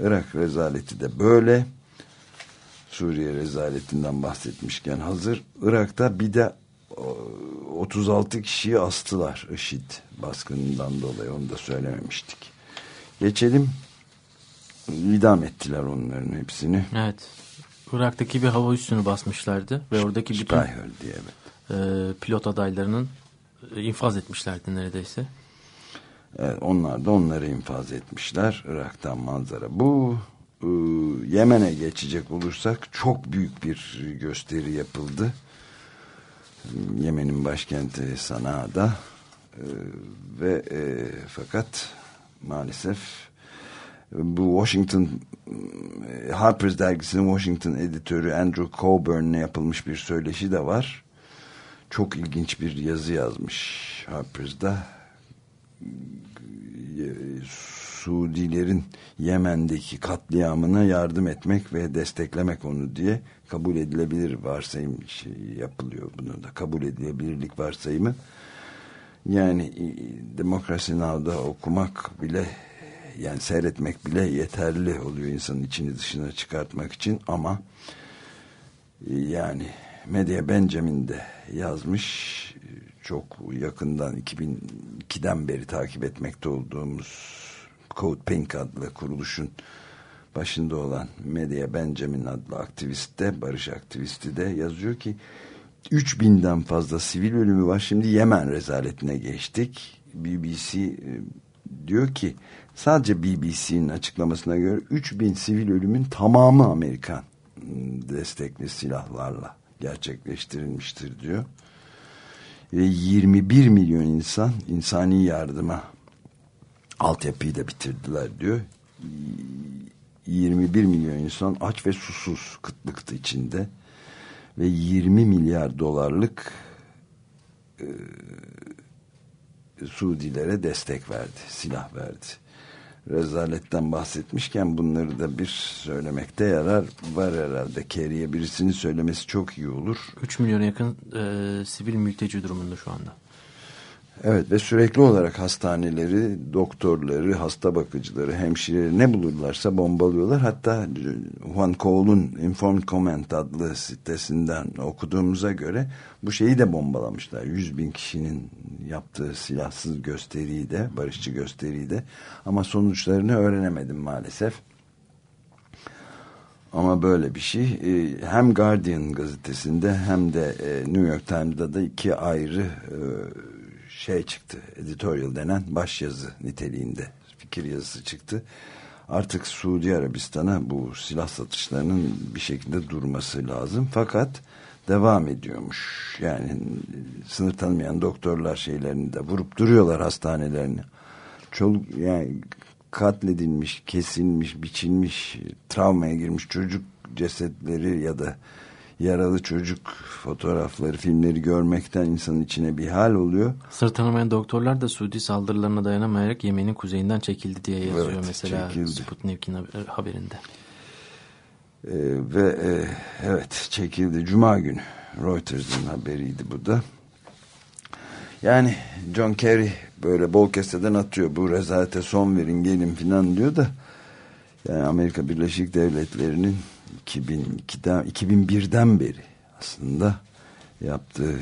Irak rezaleti de böyle. Suriye rezaletinden bahsetmişken hazır Irak'ta bir de 36 kişiyi astılar IŞİD baskınından dolayı onu da söylememiştik. Geçelim idam ettiler onların hepsini. Evet. Irak'taki bir hava üssünü basmışlardı ve oradaki bütün diye, evet. e, pilot adaylarının e, infaz etmişlerdi neredeyse. Evet, onlar da onları infaz etmişler. Irak'tan manzara bu. Ee, Yemen'e geçecek olursak çok büyük bir gösteri yapıldı. Yemen'in başkenti Sana'da ee, ve e, fakat maalesef bu Washington e, Harper's dergisinin Washington editörü Andrew Coburn'e yapılmış bir söyleşi de var. Çok ilginç bir yazı yazmış Harper's'da Suudilerin Yemen'deki katliamına yardım etmek ve desteklemek onu diye kabul edilebilir varsayım şey yapılıyor. Bunu da kabul edilebilirlik varsayımı. Yani demokrasi navda okumak bile yani seyretmek bile yeterli oluyor insanın içini dışına çıkartmak için. Ama yani Medya Benjamin de yazmış çok yakından 2002'den beri takip etmekte olduğumuz Code Pink adlı kuruluşun başında olan Medya Benjamin adlı aktivist de barış aktivisti de yazıyor ki 3000'den fazla sivil ölümü var. Şimdi Yemen rezaletine geçtik. BBC e, diyor ki sadece BBC'nin açıklamasına göre 3000 sivil ölümün tamamı Amerikan destekli silahlarla gerçekleştirilmiştir diyor. Ve 21 milyon insan insani yardıma altyapıyı da bitirdiler diyor. 21 milyon insan aç ve susuz kıtlıktı içinde ve 20 milyar dolarlık e, Suudilere destek verdi, silah verdi. Rezaletten bahsetmişken bunları da bir söylemekte yarar var herhalde. Kerry'e birisinin söylemesi çok iyi olur. 3 milyona yakın e, sivil mülteci durumunda şu anda. Evet ve sürekli olarak hastaneleri, doktorları, hasta bakıcıları, hemşireleri ne bulurlarsa bombalıyorlar. Hatta Juan Cole'un Informed Comment adlı sitesinden okuduğumuza göre bu şeyi de bombalamışlar. 100 bin kişinin yaptığı silahsız gösteriyi de, barışçı gösteriyi de ama sonuçlarını öğrenemedim maalesef. Ama böyle bir şey e, hem Guardian gazetesinde hem de e, New York Times'da da iki ayrı e, şey çıktı. Editorial denen başyazı niteliğinde fikir yazısı çıktı. Artık Suudi Arabistan'a bu silah satışlarının bir şekilde durması lazım. Fakat devam ediyormuş. Yani sınır tanımayan doktorlar şeylerini de vurup duruyorlar hastanelerini. Çoluk yani katledilmiş, kesilmiş, biçilmiş, travmaya girmiş çocuk cesetleri ya da yaralı çocuk fotoğrafları, filmleri görmekten insanın içine bir hal oluyor. Sır tanımayan doktorlar da Suudi saldırılarına dayanamayarak Yemen'in kuzeyinden çekildi diye yazıyor Evet, mesela çekildi. Sputnik'in haberinde. Ee, ve e, evet çekildi Cuma günü Reuters'ın haberiydi bu da. Yani John Kerry böyle bol keseden atıyor bu rezalete son verin gelin filan diyor da yani Amerika Birleşik Devletleri'nin 2002'den 2001'den beri aslında yaptığı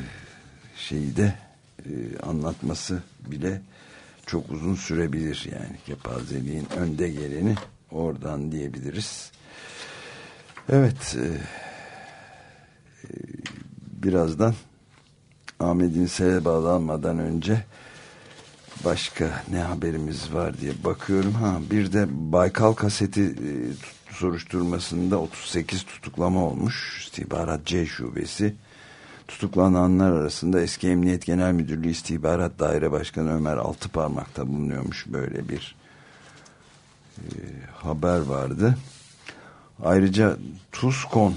şeyi de e, anlatması bile çok uzun sürebilir yani kepazeliğin önde geleni oradan diyebiliriz. Evet e, e, birazdan Ahmet'in seye bağlanmadan önce başka ne haberimiz var diye bakıyorum. Ha bir de Baykal kaseti e, soruşturmasında 38 tutuklama olmuş. İstihbarat C şubesi. Tutuklananlar arasında eski Emniyet Genel Müdürlüğü İstihbarat Daire Başkanı Ömer Altıparmak'ta bulunuyormuş. Böyle bir e, haber vardı. Ayrıca TUSKON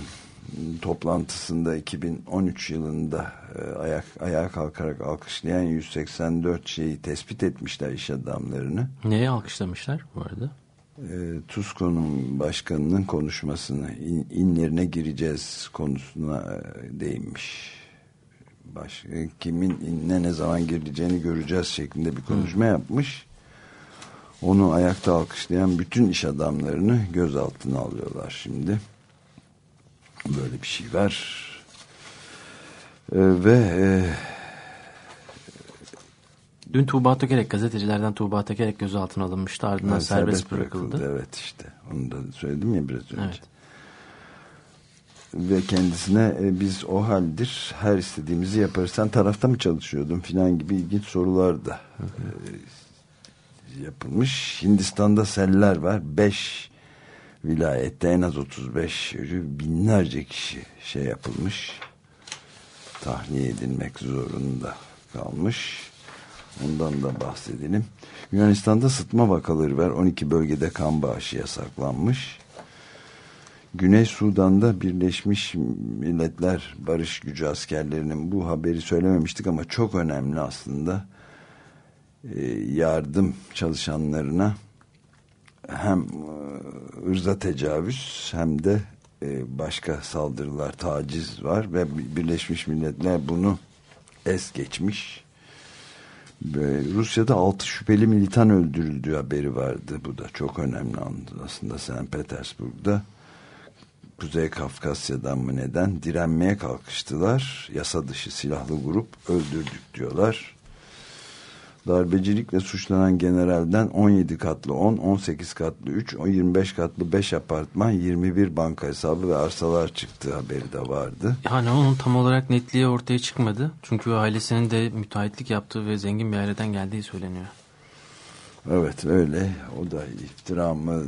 toplantısında 2013 yılında e, ayak, ayağa kalkarak alkışlayan 184 şeyi tespit etmişler iş adamlarını. Neye alkışlamışlar bu arada? E, TUSKO'nun başkanının konuşmasını in, inlerine gireceğiz konusuna e, değinmiş. Baş, e, kimin inine ne zaman gireceğini göreceğiz şeklinde bir konuşma yapmış. Onu ayakta alkışlayan bütün iş adamlarını gözaltına alıyorlar şimdi. Böyle bir şey var. Ee, ve e, Dün Tuğba Tökerek gazetecilerden Tuğba Tökerek gözaltına alınmıştı ardından yani serbest, bırakıldı. Evet işte onu da söyledim ya biraz önce. Evet. Ve kendisine e, biz o haldir her istediğimizi yaparız. Sen tarafta mı çalışıyordun filan gibi ilginç sorular da e, yapılmış. Hindistan'da seller var. Beş vilayette en az 35 binlerce kişi şey yapılmış. Tahliye edilmek zorunda kalmış. Ondan da bahsedelim. Yunanistan'da sıtma vakaları var. 12 bölgede kan bağışı yasaklanmış. Güney Sudan'da Birleşmiş Milletler Barış Gücü askerlerinin bu haberi söylememiştik ama çok önemli aslında. Ee, yardım çalışanlarına hem e, ırza tecavüz hem de e, başka saldırılar, taciz var ve Birleşmiş Milletler bunu es geçmiş. Rusya'da 6 şüpheli militan öldürüldüğü haberi vardı. Bu da çok önemli aslında St. Petersburg'da. Kuzey Kafkasya'dan mı neden direnmeye kalkıştılar. Yasa dışı silahlı grup öldürdük diyorlar. Darbecilikle suçlanan generalden 17 katlı 10, 18 katlı 3, 25 katlı 5 apartman, 21 banka hesabı ve arsalar çıktığı haberi de vardı. Yani onun tam olarak netliği ortaya çıkmadı. Çünkü ailesinin de müteahhitlik yaptığı ve zengin bir aileden geldiği söyleniyor. Evet öyle. O da iftira mı?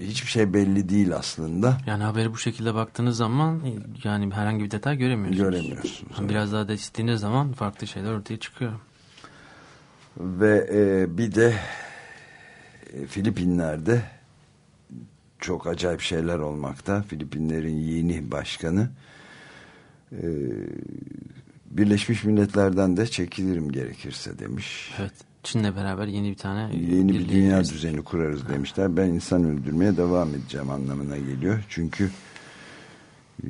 Hiçbir şey belli değil aslında. Yani haberi bu şekilde baktığınız zaman yani herhangi bir detay göremiyorsunuz. Göremiyorsunuz. Yani biraz daha da istediğiniz zaman farklı şeyler ortaya çıkıyor. Ve e, bir de e, Filipinler'de çok acayip şeyler olmakta. Filipinlerin yeni başkanı e, Birleşmiş Milletler'den de çekilirim gerekirse demiş. Evet. Çin'le beraber yeni bir tane yeni bir dünya düzeni kurarız demişler. Ben insan öldürmeye devam edeceğim anlamına geliyor. Çünkü e,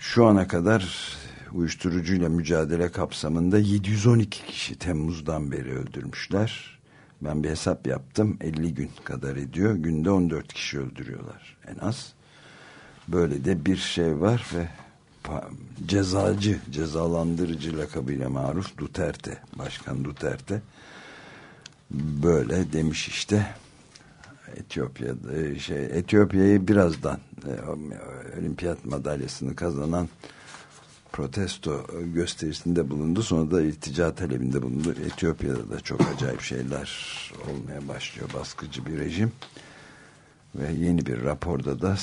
şu ana kadar uyuşturucuyla mücadele kapsamında 712 kişi Temmuz'dan beri öldürmüşler. Ben bir hesap yaptım. 50 gün kadar ediyor. Günde 14 kişi öldürüyorlar en az. Böyle de bir şey var ve cezacı, cezalandırıcı lakabıyla maruf Duterte, Başkan Duterte böyle demiş işte. Etiyopya'da şey Etiyopya'yı birazdan e, olimpiyat madalyasını kazanan protesto gösterisinde bulundu. Sonra da iltica talebinde bulundu. Etiyopya'da da çok acayip şeyler olmaya başlıyor. Baskıcı bir rejim. Ve yeni bir raporda da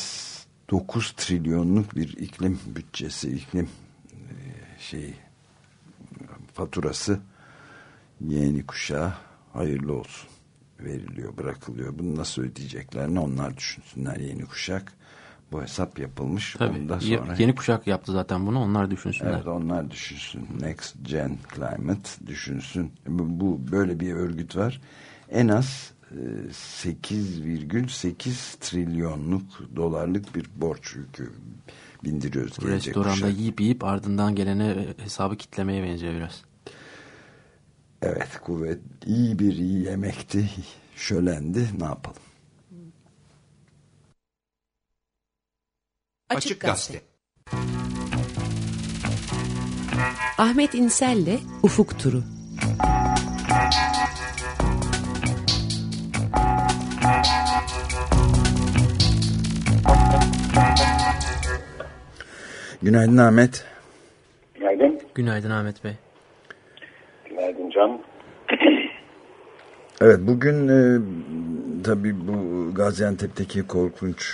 9 trilyonluk bir iklim bütçesi, iklim şey faturası yeni kuşağa hayırlı olsun veriliyor, bırakılıyor. Bunu nasıl ödeyeceklerini onlar düşünsünler yeni kuşak. Bu hesap yapılmış. Tabii, Ondan sonra... Yeni kuşak yaptı zaten bunu. Onlar düşünsünler. Evet onlar düşünsün. Next Gen Climate düşünsün. Bu, bu böyle bir örgüt var. En az 8,8 trilyonluk dolarlık bir borç yükü bindiriyoruz. Restoranda kuşak. yiyip yiyip ardından gelene hesabı kitlemeye benziyor biraz. Evet kuvvet iyi bir iyi yemekti. Şölendi ne yapalım. Açık Gazete Ahmet İnsel'le Ufuk Turu Günaydın Ahmet. Günaydın. Günaydın Ahmet Bey. Günaydın Can. Evet bugün e, tabii bu Gaziantep'teki korkunç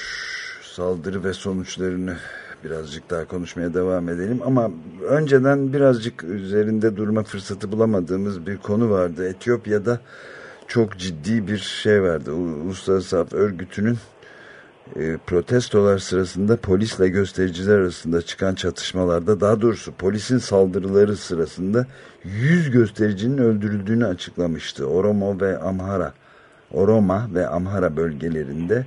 saldırı ve sonuçlarını birazcık daha konuşmaya devam edelim. Ama önceden birazcık üzerinde durma fırsatı bulamadığımız bir konu vardı. Etiyopya'da çok ciddi bir şey vardı. Uluslararası Af Örgütü'nün e, protestolar sırasında polisle göstericiler arasında çıkan çatışmalarda daha doğrusu polisin saldırıları sırasında 100 göstericinin öldürüldüğünü açıklamıştı. Oromo ve Amhara, Oroma ve Amhara bölgelerinde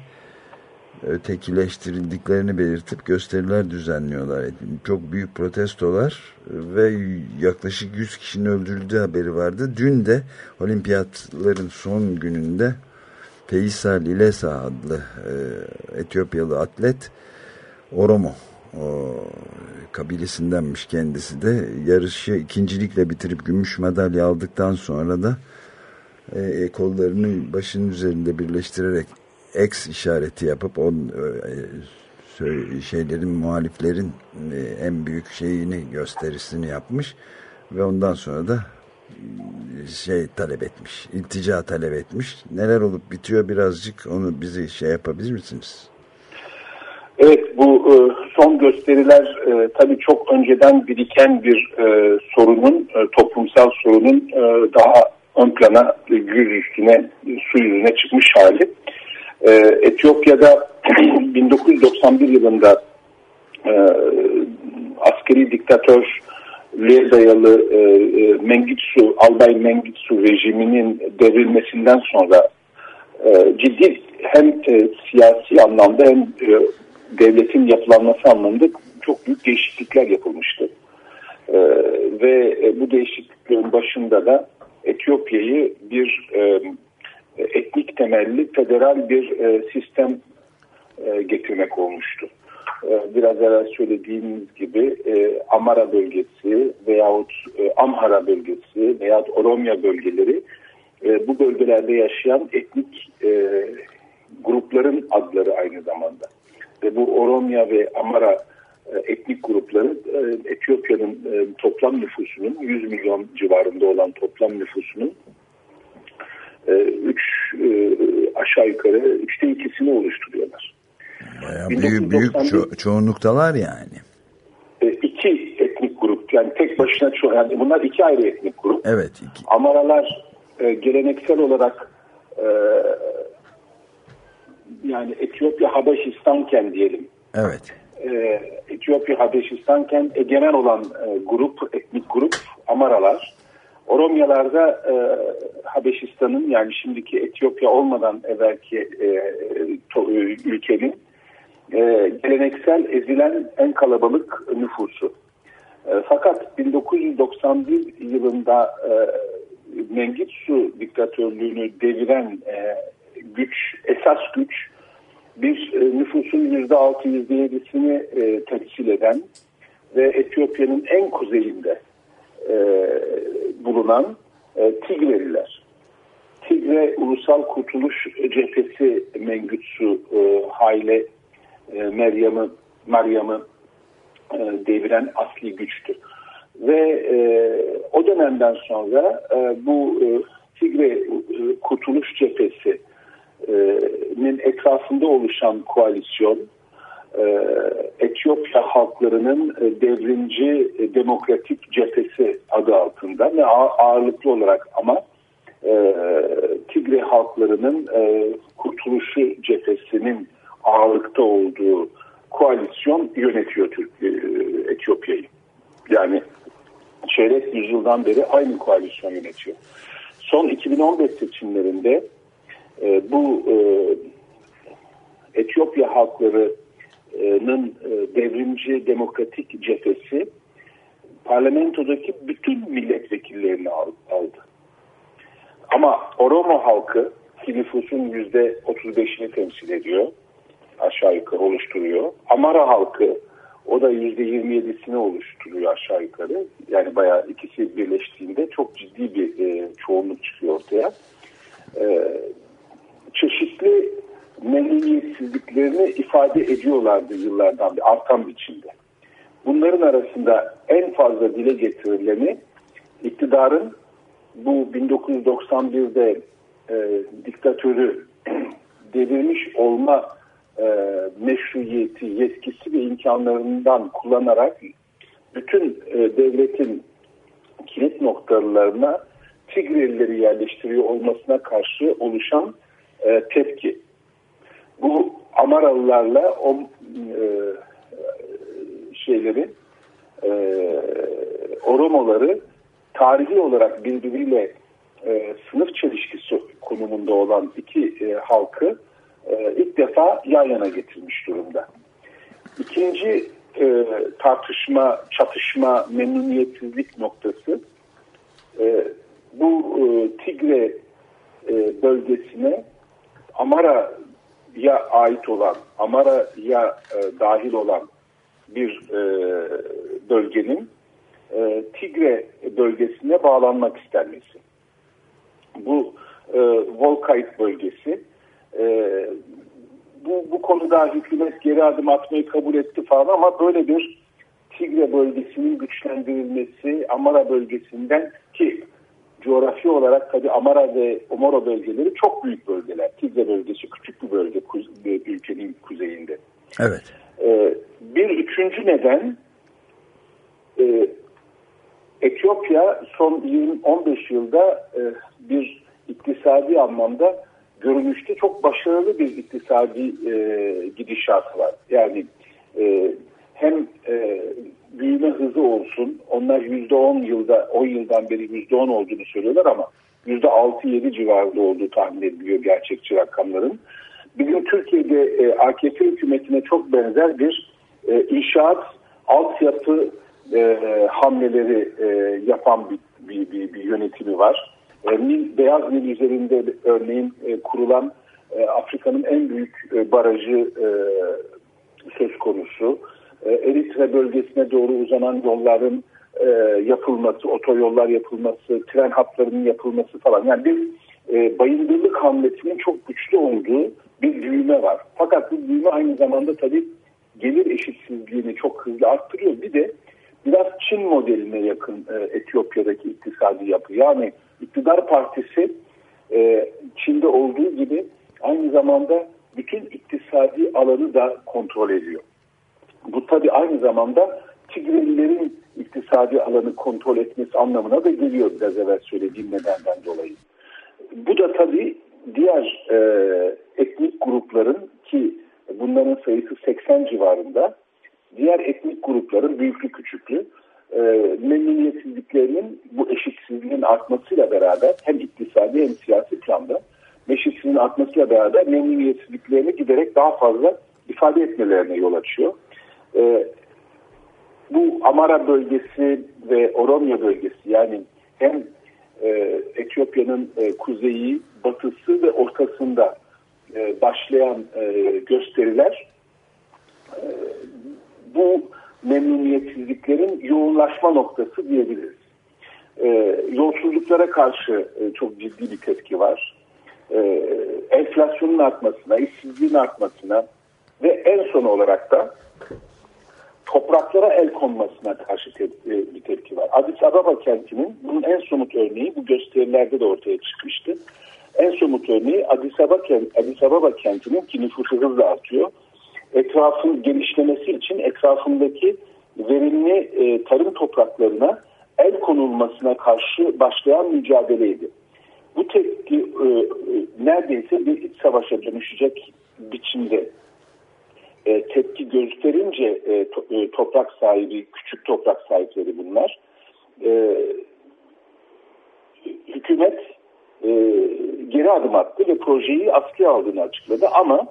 ötekileştirildiklerini belirtip gösteriler düzenliyorlar. Çok büyük protestolar ve yaklaşık 100 kişinin öldürüldüğü haberi vardı. Dün de olimpiyatların son gününde Feysal İlesa adlı e, Etiyopyalı atlet Oromo o, kabilesindenmiş kendisi de yarışı ikincilikle bitirip gümüş madalya aldıktan sonra da e, kollarını başının üzerinde birleştirerek X işareti yapıp on e, şeylerin muhaliflerin e, en büyük şeyini gösterisini yapmış ve ondan sonra da şey talep etmiş, iltica talep etmiş. Neler olup bitiyor birazcık onu bizi şey yapabilir misiniz? Evet bu e, son gösteriler e, tabii çok önceden biriken bir e, sorunun, e, toplumsal sorunun e, daha ön plana, yüz üstüne, su yüzüne çıkmış hali. (clears throat) E, Etiyopya'da 1991 yılında askeri diktatör dayalı e, e, Mengitsu, Albay Mengitsu rejiminin devrilmesinden sonra e, ciddi hem e, siyasi anlamda hem e, devletin yapılanması anlamında çok büyük değişiklikler yapılmıştı. E, ve e, bu değişikliklerin başında da Etiyopya'yı bir e, etnik temelli federal bir e, sistem e, getirmek olmuştu. E, biraz evvel söylediğimiz gibi e, Amara bölgesi veyahut e, Amhara bölgesi veyahut Oromya bölgeleri e, bu bölgelerde yaşayan etnik e, grupların adları aynı zamanda. Ve bu Oromya ve Amara e, etnik grupları e, Etiyopya'nın e, toplam nüfusunun 100 milyon civarında olan toplam nüfusunun 3 e, e, aşağı yukarı üçte ikisini oluşturuyorlar. Bayağı büyük, büyük ço çoğunluktalar yani. E, iki etnik grup yani tek başına ço yani bunlar iki ayrı etnik grup. Evet. Iki. Amaralar geleneksel olarak yani Etiyopya Habeşistanken diyelim. Evet. Etiyopya Habeşistanken egemen olan grup, etnik grup Amaralar. Oromyalarda e, Habeşistan'ın yani şimdiki Etiyopya olmadan evvelki e, to, e, ülkenin e, geleneksel ezilen en kalabalık nüfusu. E, fakat 1991 yılında e, Mengitsu diktatörlüğünü deviren e, güç, esas güç bir e, nüfusun %6 %7'sini e, temsil eden ve Etiyopya'nın en kuzeyinde e, bulunan e, Tigreliler. Tigre Ulusal Kurtuluş Cephesi Mengütsu e, Haile e, Meryem'i Meryem'i e, deviren asli güçtü. Ve e, o dönemden sonra e, bu e, Tigre e, Kurtuluş Cephesi'nin etrafında oluşan koalisyon Etiyopya halklarının e, devrimci e, demokratik cephesi adı altında ve ağırlıklı olarak ama e, Tigre halklarının e, kurtuluşu cephesinin ağırlıkta olduğu koalisyon yönetiyor Etiyopya'yı. Yani çeyrek yüzyıldan beri aynı koalisyon yönetiyor. Son 2015 seçimlerinde e, bu e, Etiyopya halklarının e, devrimci demokratik cephesi parlamentodaki bütün milletvekillerini aldı. Ama Oromo halkı ki nüfusun %35'ini temsil ediyor aşağı yukarı oluşturuyor. Amara halkı o da %27'sini oluşturuyor aşağı yukarı. Yani bayağı ikisi birleştiğinde çok ciddi bir e, çoğunluk çıkıyor ortaya. E, çeşitli memnuniyetsizliklerini ifade ediyorlardı yıllardan bir artan biçimde. Bunların arasında en fazla dile getirileni iktidarın bu 1991'de e, diktatörü (clears throat) devirmiş olma e, meşruiyeti, yetkisi ve imkanlarından kullanarak bütün e, devletin kilit noktalarına Tigrelileri yerleştiriyor olmasına karşı oluşan e, tepki. Bu Amaralılarla o e, şeyleri e, Oromoları tarihi olarak birbiriyle e, sınıf çelişkisi konumunda olan iki e, halkı e, ilk defa yan yana getirmiş durumda. İkinci e, tartışma, çatışma, memnuniyetsizlik noktası e, bu e, Tigre e, bölgesine Amara'ya ait olan, Amara'ya e, dahil olan bir e, bölgenin e, Tigre bölgesine bağlanmak istenmesi. Bu e, Volkayt bölgesi e, bu, bu konuda hükümet geri adım atmayı kabul etti falan ama böyle bir Tigre bölgesinin güçlendirilmesi Amara bölgesinden ki coğrafi olarak tabi Amara ve Omoro bölgeleri çok büyük bölgeler. Tigre bölgesi küçük bir bölge bir ülkenin kuzeyinde. Evet. Ee, bir üçüncü neden e, Etiyopya son 20-15 yılda e, bir iktisadi anlamda görünüşte çok başarılı bir iktisadi e, gidişatı var. Yani e, hem e, büyüme hızı olsun, onlar %10 yılda, 10 yıldan beri %10 olduğunu söylüyorlar ama %6-7 civarında olduğu tahmin ediliyor gerçekçi rakamların. Bizim Türkiye'de e, AKP hükümetine çok benzer bir e, inşaat, altyapı e, hamleleri e, yapan bir, bir, bir, bir yönetimi var. E, Nil, Beyaz Nil üzerinde örneğin e, kurulan e, Afrika'nın en büyük e, barajı e, söz konusu. E, Eritre bölgesine doğru uzanan yolların e, yapılması, otoyollar yapılması, tren hatlarının yapılması falan. Yani bir e, bayındırlık hamlesinin çok güçlü olduğu bir büyüme var. Fakat bu büyüme aynı zamanda tabii gelir eşitsizliğini çok hızlı arttırıyor. Bir de biraz Çin modeline yakın e, Etiyopya'daki iktisadi yapı. Yani iktidar partisi e, Çin'de olduğu gibi aynı zamanda bütün iktisadi alanı da kontrol ediyor. Bu tabi aynı zamanda Tigrelilerin iktisadi alanı kontrol etmesi anlamına da geliyor biraz evvel söylediğim nedenden dolayı. Bu da tabi diğer e, etnik grupların ki bunların sayısı 80 civarında diğer etnik grupların büyüklü küçüklü e, memnuniyetsizliklerinin bu eşitsizliğin artmasıyla beraber hem iktisadi hem siyasi planda eşitsizliğin artmasıyla beraber memnuniyetsizliklerini giderek daha fazla ifade etmelerine yol açıyor. E, bu Amara bölgesi ve Oromya bölgesi yani hem e, Etiyopya'nın e, kuzeyi, batısı ve ortasında e, başlayan e, gösteriler e, bu memnuniyetsizliklerin yoğunlaşma noktası diyebiliriz. E, yolsuzluklara karşı e, çok ciddi bir tepki var. E, enflasyonun artmasına, işsizliğin artmasına ve en son olarak da topraklara el konmasına karşı tepki, e, bir tepki var. Addis Ababa kentinin bunun en somut örneği bu gösterilerde de ortaya çıkmıştı. En somut örneği Addis Ababa, Addis Ababa kentinin ki nüfusu hızla artıyor. Etrafın genişlemesi için etrafındaki verimli e, tarım topraklarına el konulmasına karşı başlayan mücadeleydi. Bu tepki e, e, neredeyse bir iç savaşa dönüşecek biçimde e, tepki gösterince e, to, e, toprak sahibi, küçük toprak sahipleri bunlar. E, hükümet e, geri adım attı ve projeyi askıya aldığını açıkladı ama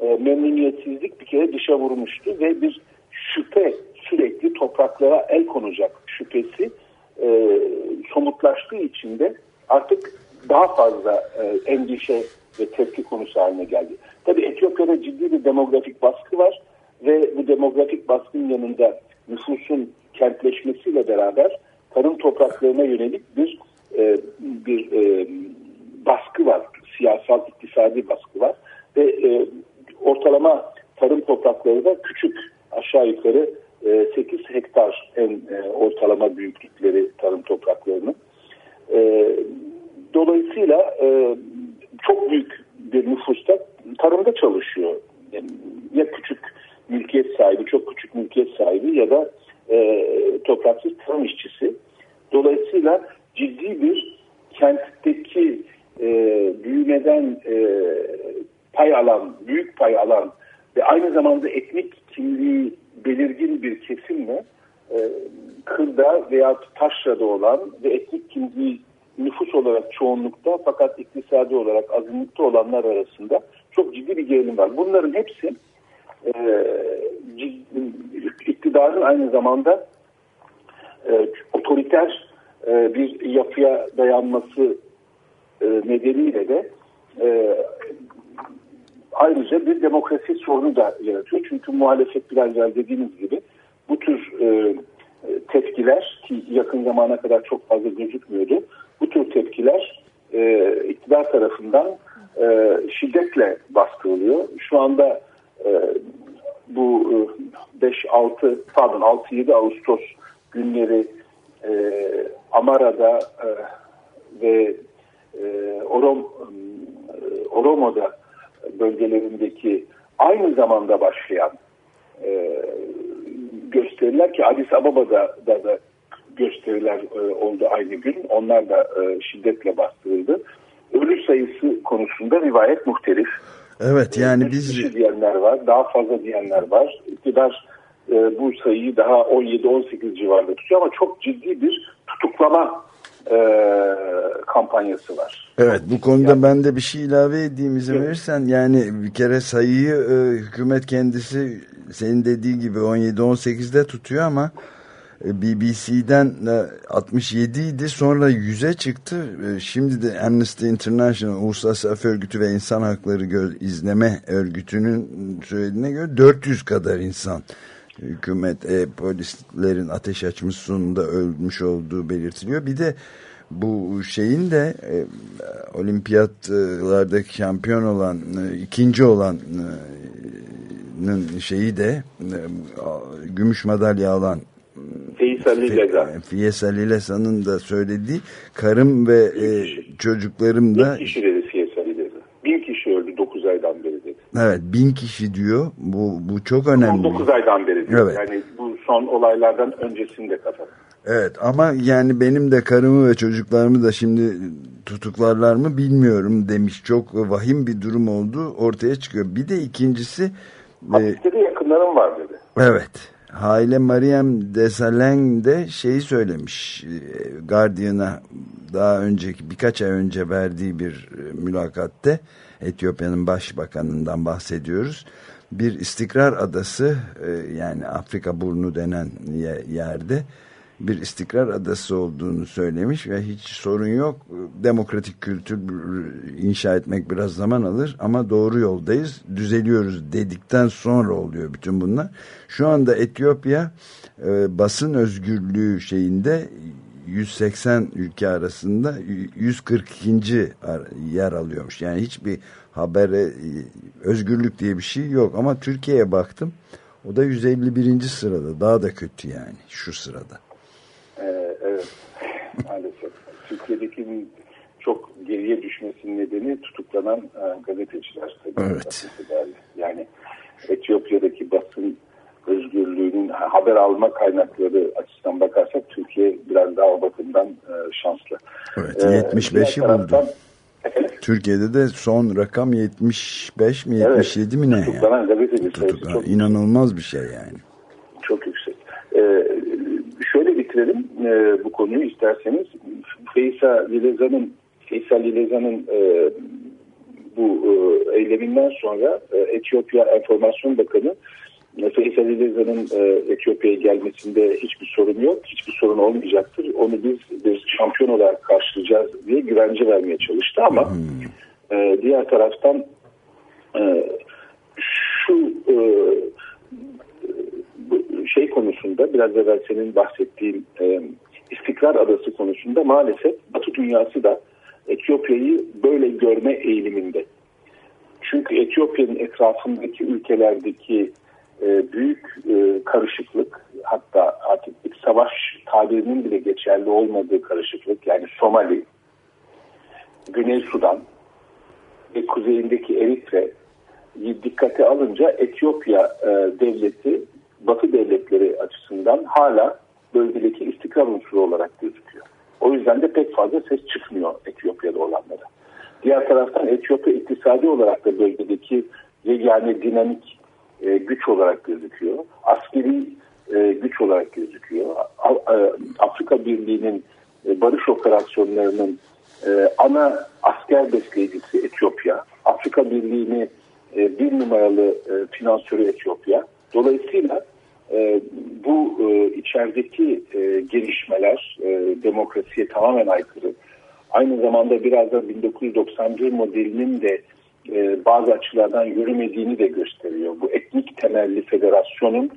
e, memnuniyetsizlik bir kere dışa vurmuştu ve bir şüphe sürekli topraklara el konacak şüphesi e, somutlaştığı için de artık daha fazla e, endişe ve tepki konusu haline geldi. Etiyopya'da ciddi bir demografik baskı var ve bu demografik baskının yanında nüfusun kentleşmesiyle beraber tarım topraklarına yönelik bir e, bir e, baskı var. Siyasal, iktisadi baskı var ve e, ortalama tarım toprakları da küçük aşağı yukarı e, 8 hektar en e, ortalama büyüklükleri tarım topraklarının. E, dolayısıyla e, çok büyük bir nüfusta tarımda çalışıyor. Ya küçük mülkiyet sahibi, çok küçük mülkiyet sahibi ya da e, topraksız tarım işçisi. Dolayısıyla ciddi bir kentteki e, büyümeden e, pay alan, büyük pay alan ve aynı zamanda etnik kimliği belirgin bir kesimle e, kırda veya taşrada olan ve etnik kimliği nüfus olarak çoğunlukta fakat iktisadi olarak azınlıkta olanlar arasında çok ciddi bir gerilim var. Bunların hepsi e, iktidarın aynı zamanda e, otoriter e, bir yapıya dayanması e, nedeniyle de e, ayrıca bir demokrasi sorunu da yaratıyor. Çünkü muhalefet biraz dediğimiz gibi bu tür e, tepkiler ki yakın zamana kadar çok fazla gözükmüyordu. Bu tür tepkiler e, iktidar tarafından e, şiddetle bastırılıyor. Şu anda e, bu 5-6 e, pardon 6-7 Ağustos günleri e, Amara'da e, ve e, Orom, e, Oromo'da bölgelerindeki aynı zamanda başlayan e, gösteriler ki Addis Ababa'da da, da gösteriler e, oldu aynı gün. Onlar da e, şiddetle bastırıldı. Ölü sayısı konusunda rivayet muhtelif. Evet yani e, biz... Kişi diyenler var, daha fazla diyenler var. İktidar e, bu sayıyı daha 17-18 civarında tutuyor ama çok ciddi bir tutuklama e, kampanyası var. Evet bu konuda yani, ben de bir şey ilave edeyim izin evet. verirsen yani bir kere sayıyı e, hükümet kendisi senin dediği gibi 17-18'de tutuyor ama BBC'den 67 e, idi sonra 100'e çıktı. E, şimdi de Amnesty International Uluslararası Af Örgütü ve İnsan Hakları İzleme Örgütü'nün söylediğine göre 400 kadar insan hükümet e, polislerin ateş açmış sonunda ölmüş olduğu belirtiliyor. Bir de bu şeyin de e, olimpiyatlardaki şampiyon olan e, ikinci olanın e, şeyi de e, gümüş madalya alan Fiyes Ali Leza. Fiyes Ali Leza'nın da söylediği karım ve e, çocuklarım da... Bin kişi dedi Fiyes Ali Leza. Bin kişi öldü 9 aydan beri dedi. Evet bin kişi diyor. Bu, bu çok önemli. 9 aydan beri diyor. Evet. Yani bu son olaylardan öncesinde kadar. Evet ama yani benim de karımı ve çocuklarımı da şimdi tutuklarlar mı bilmiyorum demiş. Çok vahim bir durum oldu ortaya çıkıyor. Bir de ikincisi e, Hapiste de yakınlarım var dedi. evet Haile Mariam Desalegn de şeyi söylemiş e, Guardian'a daha önceki birkaç ay önce verdiği bir e, mülakatte Etiyopya'nın başbakanından bahsediyoruz. Bir istikrar adası e, yani Afrika burnu denen ye- yerde bir istikrar adası olduğunu söylemiş ve hiç sorun yok. Demokratik kültür inşa etmek biraz zaman alır ama doğru yoldayız, düzeliyoruz dedikten sonra oluyor bütün bunlar. Şu anda Etiyopya e, basın özgürlüğü şeyinde 180 ülke arasında 142. ar- yer alıyormuş. Yani hiçbir habere e, özgürlük diye bir şey yok ama Türkiye'ye baktım. O da 151. sırada. Daha da kötü yani şu sırada. Ee, evet maalesef. Türkiye'deki çok geriye düşmesinin nedeni tutuklanan e, gazeteciler. Evet. Yani Etiyopya'daki basın özgürlüğünün haber alma kaynakları açısından bakarsak Türkiye biraz daha o bakımdan e, şanslı. Evet, Ee, 75'i diğer taraftan- buldu. Türkiye'de de son rakam 75 mi 77 mi ne ya? Tutuklanan gazeteci sayısı çok İnanılmaz bir şey yani. Çok yüksek. Ee, şöyle bitirelim e, bu konuyu isterseniz. Feysa Lileza'nın Feysa Lileza'nın e, bu e, eyleminden sonra e, Etiyopya Enformasyon Bakanı e, Feysa Lileza'nın e, Etiyopya'ya gelmesinde hiçbir sorun yok, hiçbir sorun olmayacaktır. Onu biz bir şampiyon olarak karşılayacağız diye güvence vermeye çalıştı ama e, diğer taraftan e, şu e, şey konusunda biraz evvel senin bahsettiğin e, istikrar adası konusunda maalesef Batı dünyası da Etiyopya'yı böyle görme eğiliminde. Çünkü Etiyopya'nın etrafındaki ülkelerdeki e, büyük e, karışıklık hatta artık bir savaş tabirinin bile geçerli olmadığı karışıklık yani Somali, Güney Sudan ve kuzeyindeki Eritre dikkate alınca Etiyopya e, devleti Batı devletleri açısından hala bölgedeki istikrar unsuru olarak gözüküyor. O yüzden de pek fazla ses çıkmıyor Etiyopya'da olanlara. Diğer taraftan Etiyopya iktisadi olarak da bölgedeki yegane dinamik e, güç olarak gözüküyor. Askeri e, güç olarak gözüküyor. A- e, Afrika Birliği'nin e, barış operasyonlarının e, ana asker besleyicisi Etiyopya. Afrika Birliği'ni e, bir numaralı e, finansörü Etiyopya. Dolayısıyla e, bu e, içerideki e, gelişmeler e, demokrasiye tamamen aykırı. Aynı zamanda biraz da 1991 modelinin de e, bazı açılardan yürümediğini de gösteriyor. Bu etnik temelli federasyonun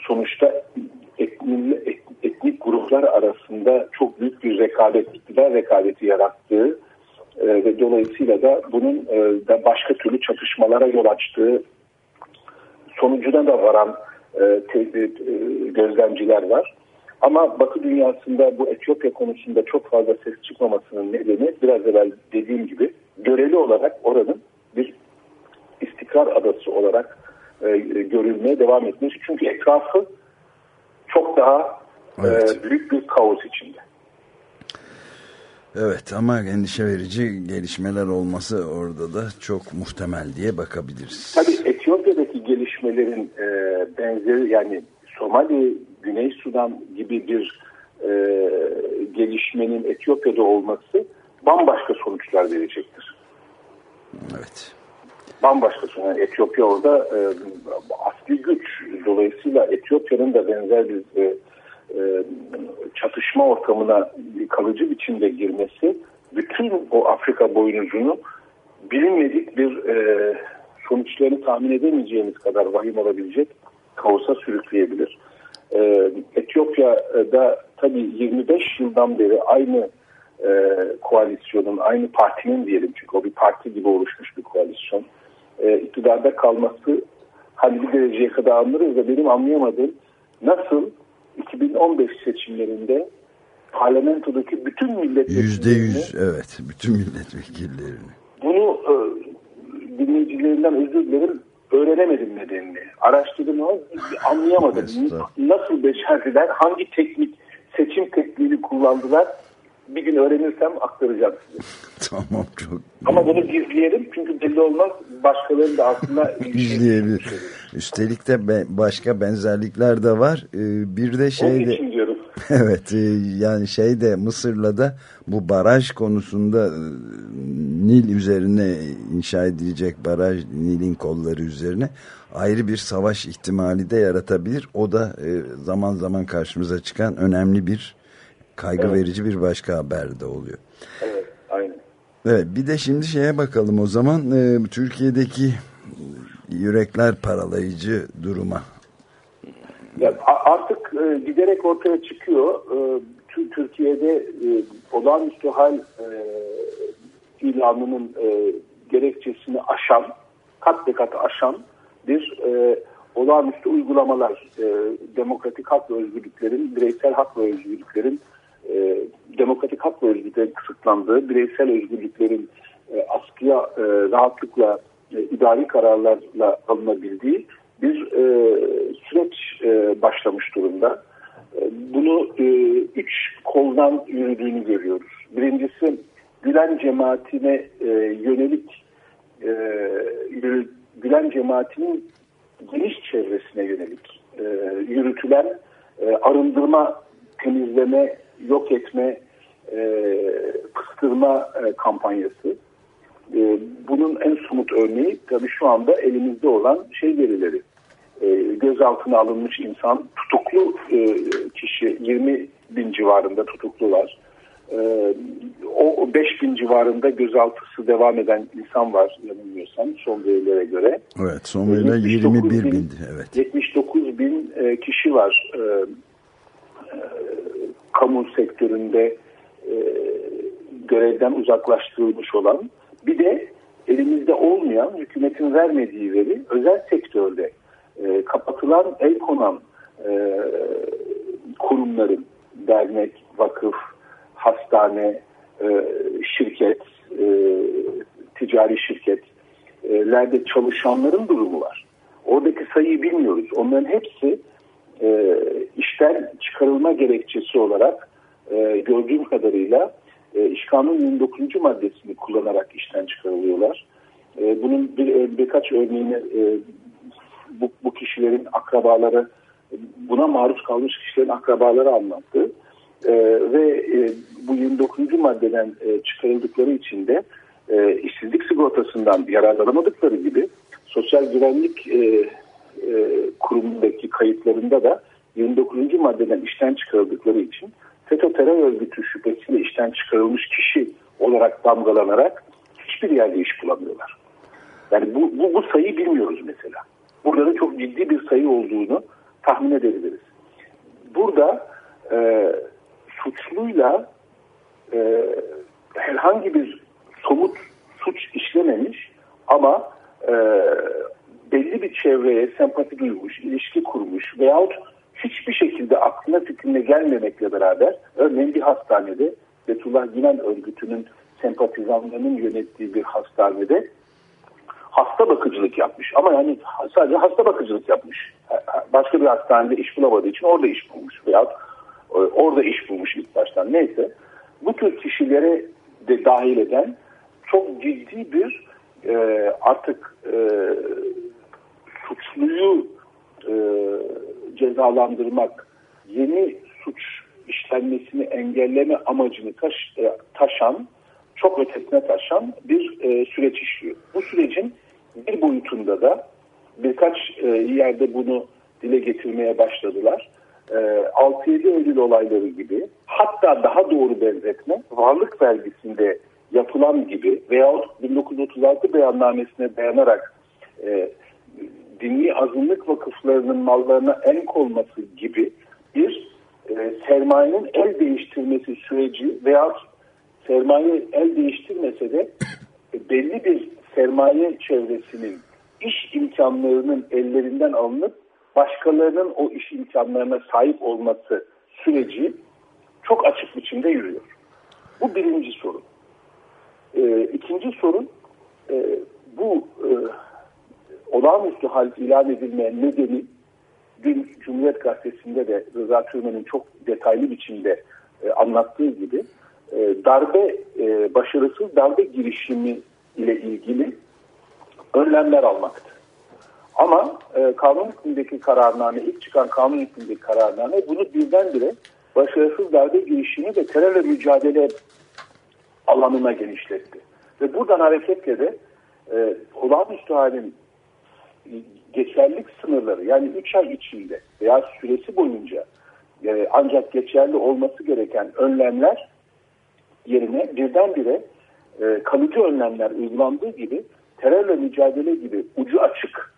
sonuçta etnik, etnik gruplar arasında çok büyük bir rekabet, iktidar rekabeti yarattığı ve dolayısıyla da bunun da başka türlü çatışmalara yol açtığı sonucuna da varan e, te, e, gözlemciler var. Ama Batı dünyasında bu Etiyopya konusunda çok fazla ses çıkmamasının nedeni biraz evvel dediğim gibi göreli olarak oranın bir istikrar adası olarak e, görülmeye devam etmesi. Çünkü etrafı çok daha Evet. e, büyük bir kaos içinde. Evet ama endişe verici gelişmeler olması orada da çok muhtemel diye bakabiliriz. Tabii Etiyopya'daki gelişmelerin e, benzeri yani Somali, Güney Sudan gibi bir e, gelişmenin Etiyopya'da olması bambaşka sonuçlar verecektir. Evet. Bambaşka sonuçlar. Yani Etiyopya orada e, asli güç. Dolayısıyla Etiyopya'nın da benzer bir e, e, çatışma ortamına kalıcı biçimde girmesi bütün o Afrika boynuzunu bilinmedik bir e, sonuçlarını tahmin edemeyeceğimiz kadar vahim olabilecek kaosa sürükleyebilir. E, Etiyopya'da tabii 25 yıldan beri aynı e, koalisyonun, aynı partinin diyelim çünkü o bir parti gibi oluşmuş bir koalisyon. E, iktidarda kalması hani bir dereceye kadar anlarız da benim anlayamadığım nasıl 2015 seçimlerinde parlamentodaki bütün Yüzde milletvekillerini yüz evet bütün milletvekillerini. bunu e, dinleyicilerinden özür dilerim öğrenemedim nedenini. Araştırdım ama anlayamadım. Nasıl becerdiler, hangi teknik seçim tekniğini kullandılar. Bir gün öğrenirsem aktaracağım size. (laughs) Tamam çok Ama bunu gizleyelim çünkü belli olmaz. Başkaları da aslında izleyebilir. Üstelik de be- başka benzerlikler de var. Ee, bir de şey de. (laughs) evet e, yani şey de Mısır'la da bu baraj konusunda e, Nil üzerine inşa edilecek baraj Nil'in kolları üzerine ayrı bir savaş ihtimali de yaratabilir. O da e, zaman zaman karşımıza çıkan önemli bir kaygı verici bir başka haber de oluyor. Evet, aynen. Evet bir de şimdi şeye bakalım o zaman Türkiye'deki yürekler paralayıcı duruma. Ya, artık e, giderek ortaya çıkıyor. E, Tü- Türkiye'de e, olağanüstü hal e, ilanının e, gerekçesini aşan, kat be kat aşan bir e, olağanüstü uygulamalar, demokratik hak ve özgürlüklerin, bireysel hak ve özgürlüklerin, demokratik hak ve özgürlüklerin kısıtlandığı, bireysel özgürlüklerin askıya rahatlıkla e, idari kararlarla alınabildiği bir e, süreç e, başlamış durumda. E, bunu e, üç koldan yürüdüğünü görüyoruz. Birincisi Gülen cemaatine e, yönelik e, Gülen cemaatinin geniş çevresine yönelik e, yürütülen e, arındırma, temizleme, yok etme, e, kıstırma e, kampanyası. E, bunun en somut örneği tabii şu anda elimizde olan şey verileri. E, gözaltına alınmış insan, tutuklu e, kişi 20 bin civarında tutuklular. E, o 5 bin civarında gözaltısı devam eden insan var yanılmıyorsam son verilere göre. Evet son veriler 79 21 bin- bindi. Evet. 79 bin e, kişi var e, e, kamu sektöründe e, görevden uzaklaştırılmış olan. Bir de elimizde olmayan, hükümetin vermediği veri özel sektörde e, kapatılan, el konan e, kurumların, dernek, vakıf, hastane, e, şirket, e, ticari şirketlerde çalışanların durumu var. Oradaki sayıyı bilmiyoruz. Onların hepsi e, işten çıkarılma gerekçesi olarak e, gördüğüm kadarıyla e, İş Kanunu 29. maddesini kullanarak işten çıkarılıyorlar. E, bunun bir, birkaç örneğini e, bu, bu kişilerin akrabaları buna maruz kalmış kişilerin akrabaları anlattı. E, ve e, bu 29. maddeden e, çıkarıldıkları için de e, işsizlik sigortasından yararlanamadıkları gibi sosyal güvenlik e, e, kurumundaki kayıtlarında da 29. maddeden işten çıkarıldıkları için FETÖ terör örgütü şüphesiyle işten çıkarılmış kişi olarak damgalanarak hiçbir yerde iş bulamıyorlar. Yani bu, bu, bu sayıyı bilmiyoruz mesela. Burada da çok ciddi bir sayı olduğunu tahmin edebiliriz. Burada e, suçluyla e, herhangi bir somut suç işlememiş ama e, belli bir çevreye sempati duymuş, ilişki kurmuş veyahut hiçbir şekilde aklına fikrine gelmemekle beraber örneğin bir hastanede Fethullah Gülen örgütünün sempatizanlarının yönettiği bir hastanede hasta bakıcılık yapmış. Ama yani sadece hasta bakıcılık yapmış. Başka bir hastanede iş bulamadığı için orada iş bulmuş veyahut e, orada iş bulmuş ilk baştan. Neyse bu tür kişilere de dahil eden çok ciddi bir e, artık e, suçluyu e, cezalandırmak, yeni suç işlenmesini engelleme amacını taş, e, taşan, çok ötesine taşan bir e, süreç işliyor. Bu sürecin bir boyutunda da birkaç e, yerde bunu dile getirmeye başladılar. E, 6-7 Eylül olayları gibi hatta daha doğru benzetme varlık vergisinde yapılan gibi veyahut 1936 beyannamesine dayanarak e, dini azınlık vakıflarının mallarına en konması gibi bir e, sermayenin el değiştirmesi süreci veya sermaye el değiştirmese de e, belli bir sermaye çevresinin iş imkanlarının ellerinden alınıp başkalarının o iş imkanlarına sahip olması süreci çok açık biçimde yürüyor. Bu birinci sorun. E, ikinci sorun e, bu e, olağanüstü hal ilan edilme nedeni dün Cumhuriyet Gazetesi'nde de Rıza Türmen'in çok detaylı biçimde e, anlattığı gibi e, darbe e, başarısız darbe girişimi ile ilgili önlemler almaktı. Ama e, kanun hükmündeki kararname, ilk çıkan kanun hükmündeki kararname bunu birdenbire başarısız darbe girişimi ve terörle mücadele alanına genişletti. Ve buradan hareketle de e, olağanüstü halin geçerlilik sınırları yani 3 ay içinde veya süresi boyunca e, ancak geçerli olması gereken önlemler yerine birdenbire e, kalıcı önlemler uygulandığı gibi terörle mücadele gibi ucu açık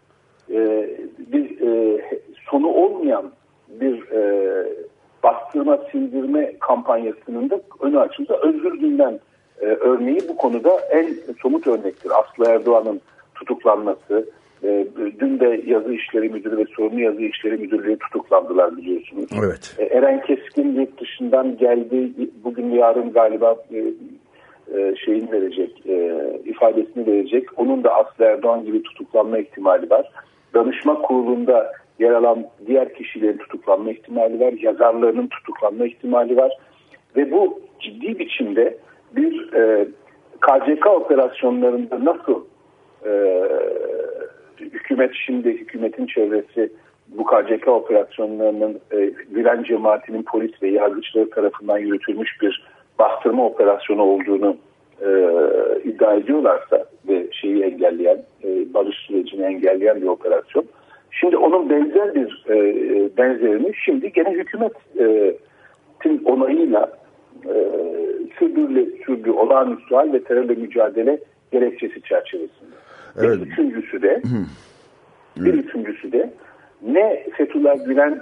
e, bir e, sonu olmayan bir e, bastırma sindirme kampanyasının da önü açıldı. Özgür Günden e, örneği bu konuda en somut örnektir. Aslı Erdoğan'ın tutuklanması, e, dün de yazı işleri müdürü ve sorumlu yazı işleri müdürlüğü tutuklandılar biliyorsunuz. Evet. E, Eren Keskin yurt dışından geldi. Bugün yarın galiba e, e, şeyini verecek, e, ifadesini verecek. Onun da Aslı Erdoğan gibi tutuklanma ihtimali var. Danışma kurulunda yer alan diğer kişilerin tutuklanma ihtimali var. Yazarlarının tutuklanma ihtimali var. Ve bu ciddi biçimde bir e, KCK operasyonlarında nasıl e, hükümet şimdi hükümetin çevresi bu KCK operasyonlarının e, Gülen cemaatinin polis ve yargıçları tarafından yürütülmüş bir bastırma operasyonu olduğunu e, iddia ediyorlarsa ve şeyi engelleyen, e, barış sürecini engelleyen bir operasyon. Şimdi onun benzer bir e, benzerini şimdi gene hükümetin onayıyla e, sürdürüle, olağanüstü hal ve terörle mücadele gerekçesi çerçevesinde. Evet. Bir üçüncüsü de bir üçüncüsü de ne Fethullah Gülen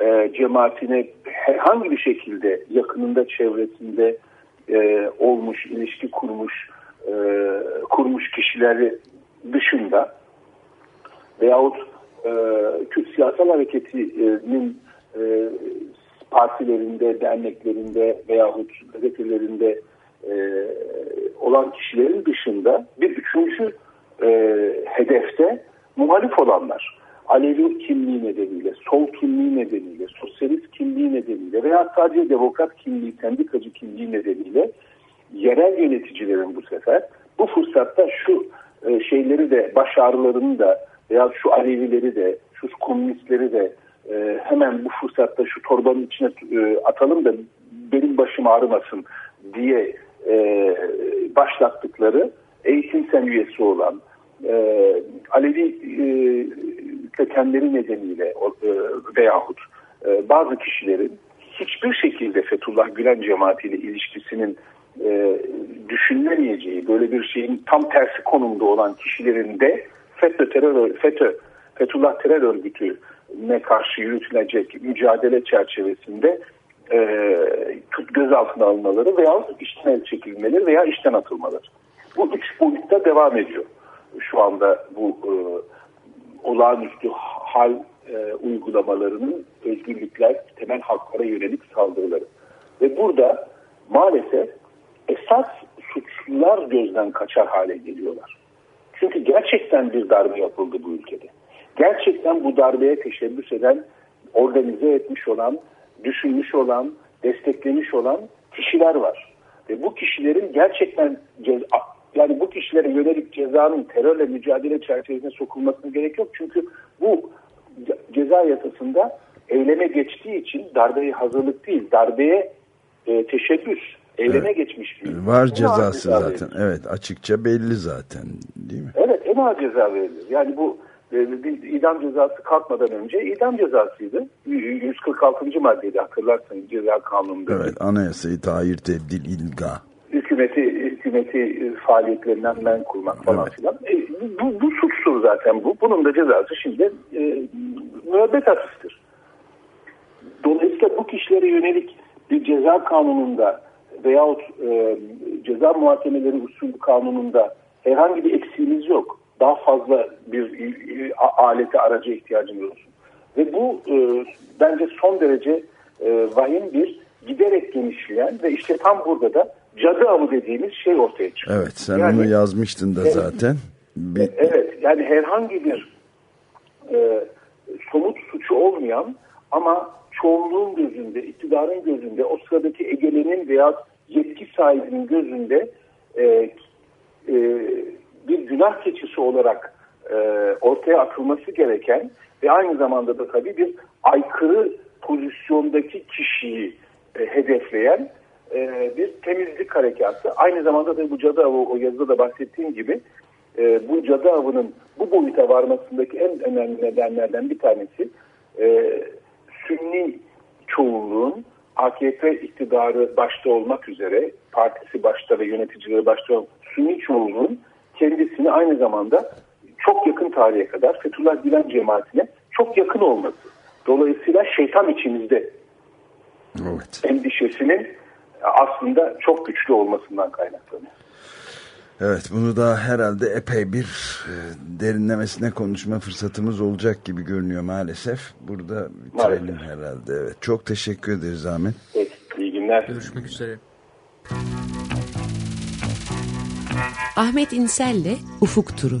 e, cemaatine herhangi bir şekilde yakınında çevresinde e, olmuş, ilişki kurmuş e, kurmuş kişileri dışında veyahut e, Kürt siyasal hareketinin e, partilerinde, derneklerinde veyahut gazetelerinde e, olan kişilerin dışında bir üçüncü e, hedefte muhalif olanlar. Alevi kimliği nedeniyle, sol kimliği nedeniyle, sosyalist kimliği nedeniyle veya sadece demokrat kimliği, sendikacı kimliği nedeniyle yerel yöneticilerin bu sefer bu fırsatta şu e, şeyleri de baş ağrılarını da veya şu Alevileri de, şu komünistleri de e, hemen bu fırsatta şu torbanın içine e, atalım da benim başım ağrımasın diye e, başlattıkları eğitim sen üyesi olan e, Alevi e, kökenleri nedeniyle e, veyahut e, bazı kişilerin hiçbir şekilde Fethullah Gülen cemaatiyle ilişkisinin e, düşünülemeyeceği böyle bir şeyin tam tersi konumda olan kişilerin de FETÖ terör FETÖ Fethullah terör örgütüne karşı yürütülecek mücadele çerçevesinde e, gözaltına alınmaları veya işten el çekilmeleri veya işten atılmaları. Bu üç boyutta devam ediyor. Şu anda bu e, olağanüstü hal e, uygulamalarının özgürlükler, temel haklara yönelik saldırıları. Ve burada maalesef esas suçlular gözden kaçar hale geliyorlar. Çünkü gerçekten bir darbe yapıldı bu ülkede. Gerçekten bu darbeye teşebbüs eden, organize etmiş olan, düşünmüş olan, desteklemiş olan kişiler var. Ve bu kişilerin gerçekten yani bu kişilere yönelik cezanın terörle mücadele çerçevesine sokulmasına gerek yok. Çünkü bu ceza yasasında eyleme geçtiği için darbeye hazırlık değil, darbeye e, teşebbüs, eyleme Evet. geçmiş bir. Var En cezası ceza zaten. Evet açıkça belli zaten değil mi? Evet en ağır ceza verilir. Yani bu e, bir idam cezası kalkmadan önce idam cezasıydı. 146. maddeydi hatırlarsanız ceza kanununda. Evet anayasayı tahir tebdil ilga. Hükümeti hükümeti e, faaliyetlerinden men kurmak falan Evet. filan. E, bu, bu suçtur zaten bu. Bunun da cezası şimdi e, müebbet hapistir. Dolayısıyla bu kişilere yönelik bir ceza kanununda veyahut e, ceza muhakemeleri usulü kanununda herhangi bir eksiğimiz yok. Daha fazla bir e, alete araca ihtiyacımız olsun. Ve bu e, bence son derece e, vahim bir giderek genişleyen ve işte tam burada da cadı avı dediğimiz şey ortaya çıkıyor. Evet sen Yani- onu yazmıştın da Evet. zaten. Bir, Evet yani herhangi bir e, somut suçu olmayan ama çoğunluğun gözünde, iktidarın gözünde, o sıradaki egelenin veya yetki sahibinin gözünde e, e, bir günah keçisi olarak e, ortaya atılması gereken ve aynı zamanda da tabii bir aykırı pozisyondaki kişiyi e, hedefleyen e, bir temizlik harekatı. Aynı zamanda da bu cadı avı o yazıda da bahsettiğim gibi e, bu cadı avının bu boyuta varmasındaki en önemli nedenlerden bir tanesi e, Sünni çoğunluğun AKP iktidarı başta olmak üzere partisi başta ve yöneticileri başta olmak Sünni çoğunluğun kendisini aynı zamanda çok yakın tarihe kadar Fethullah Gülen cemaatine çok yakın olması. Dolayısıyla şeytan içimizde Evet. endişesinin aslında çok güçlü olmasından kaynaklanıyor. Evet bunu da herhalde epey bir e, derinlemesine konuşma fırsatımız olacak gibi görünüyor maalesef. Burada bitirelim Maalesef. herhalde. Evet. Çok teşekkür ederiz Ahmet. Evet, iyi günler. Görüşmek üzere. Ahmet İnsel'le Ufuk Turu.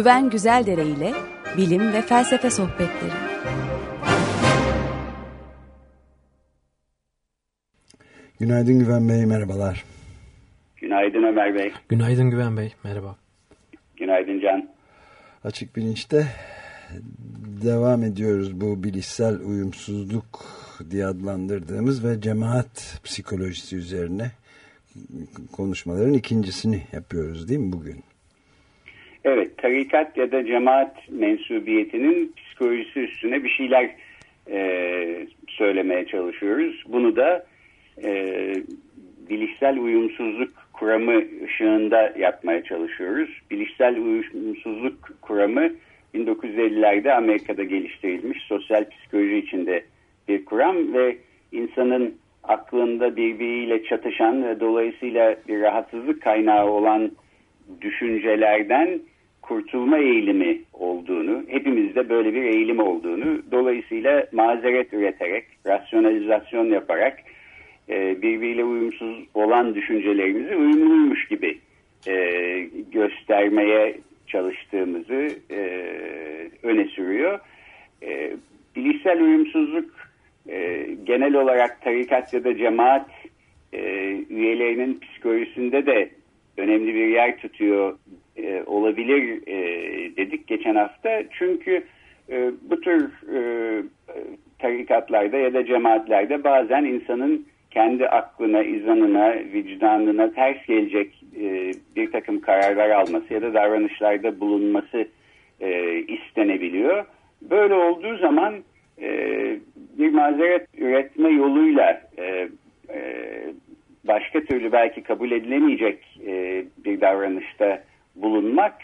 Güven Güzeldere ile bilim ve felsefe sohbetleri. Günaydın Güven Bey merhabalar. Günaydın Ömer Bey. Günaydın Güven Bey. Merhaba. Günaydın Can. Açık bilinçte devam ediyoruz bu bilişsel uyumsuzluk diye adlandırdığımız ve cemaat psikolojisi üzerine konuşmaların ikincisini yapıyoruz değil mi bugün? Evet, tarikat ya da cemaat mensubiyetinin psikolojisi üstüne bir şeyler e, söylemeye çalışıyoruz. Bunu da e, bilişsel uyumsuzluk kuramı ışığında yapmaya çalışıyoruz. Bilişsel uyumsuzluk kuramı 1950'lerde Amerika'da geliştirilmiş sosyal psikoloji içinde bir kuram ve insanın aklında birbiriyle çatışan ve dolayısıyla bir rahatsızlık kaynağı olan düşüncelerden kurtulma eğilimi olduğunu, hepimizde böyle bir eğilim olduğunu, dolayısıyla mazeret üreterek, rasyonalizasyon yaparak e, birbiriyle uyumsuz olan düşüncelerimizi uyumluymuş gibi e, göstermeye çalıştığımızı e, öne sürüyor. E, bilişsel uyumsuzluk e, genel olarak tarikat ya da cemaat e, üyelerinin psikolojisinde de önemli bir yer tutuyor e, olabilir e, dedik geçen hafta. Çünkü e, bu tür e, tarikatlarda ya da cemaatlerde bazen insanın kendi aklına, izanına, vicdanına ters gelecek e, bir takım kararlar alması ya da davranışlarda bulunması istenebiliyor. Böyle olduğu zaman bir mazeret üretme yoluyla başka türlü belki kabul edilemeyecek bir davranışta bulunmak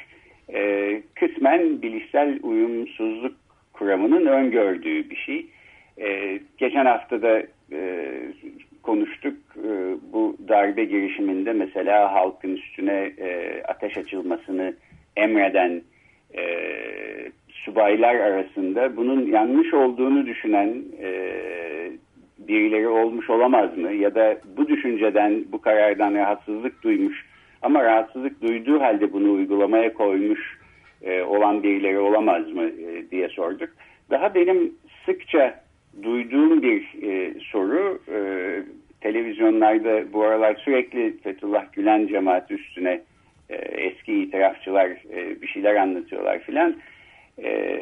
e, kısmen bilişsel uyumsuzluk kuramının öngördüğü bir şey. E, geçen hafta da e, konuştuk e, bu darbe girişiminde mesela halkın üstüne e, ateş açılmasını emreden e, subaylar arasında bunun yanlış olduğunu düşünen e, birileri olmuş olamaz mı? Ya da bu düşünceden, bu karardan rahatsızlık duymuş ama rahatsızlık duyduğu halde bunu uygulamaya koymuş e, olan birileri olamaz mı e, diye sorduk. Daha benim sıkça duyduğum bir e, soru e, televizyonlarda bu aralar sürekli Fethullah Gülen cemaati üstüne e, eski itirafçılar e, bir şeyler anlatıyorlar filan. E,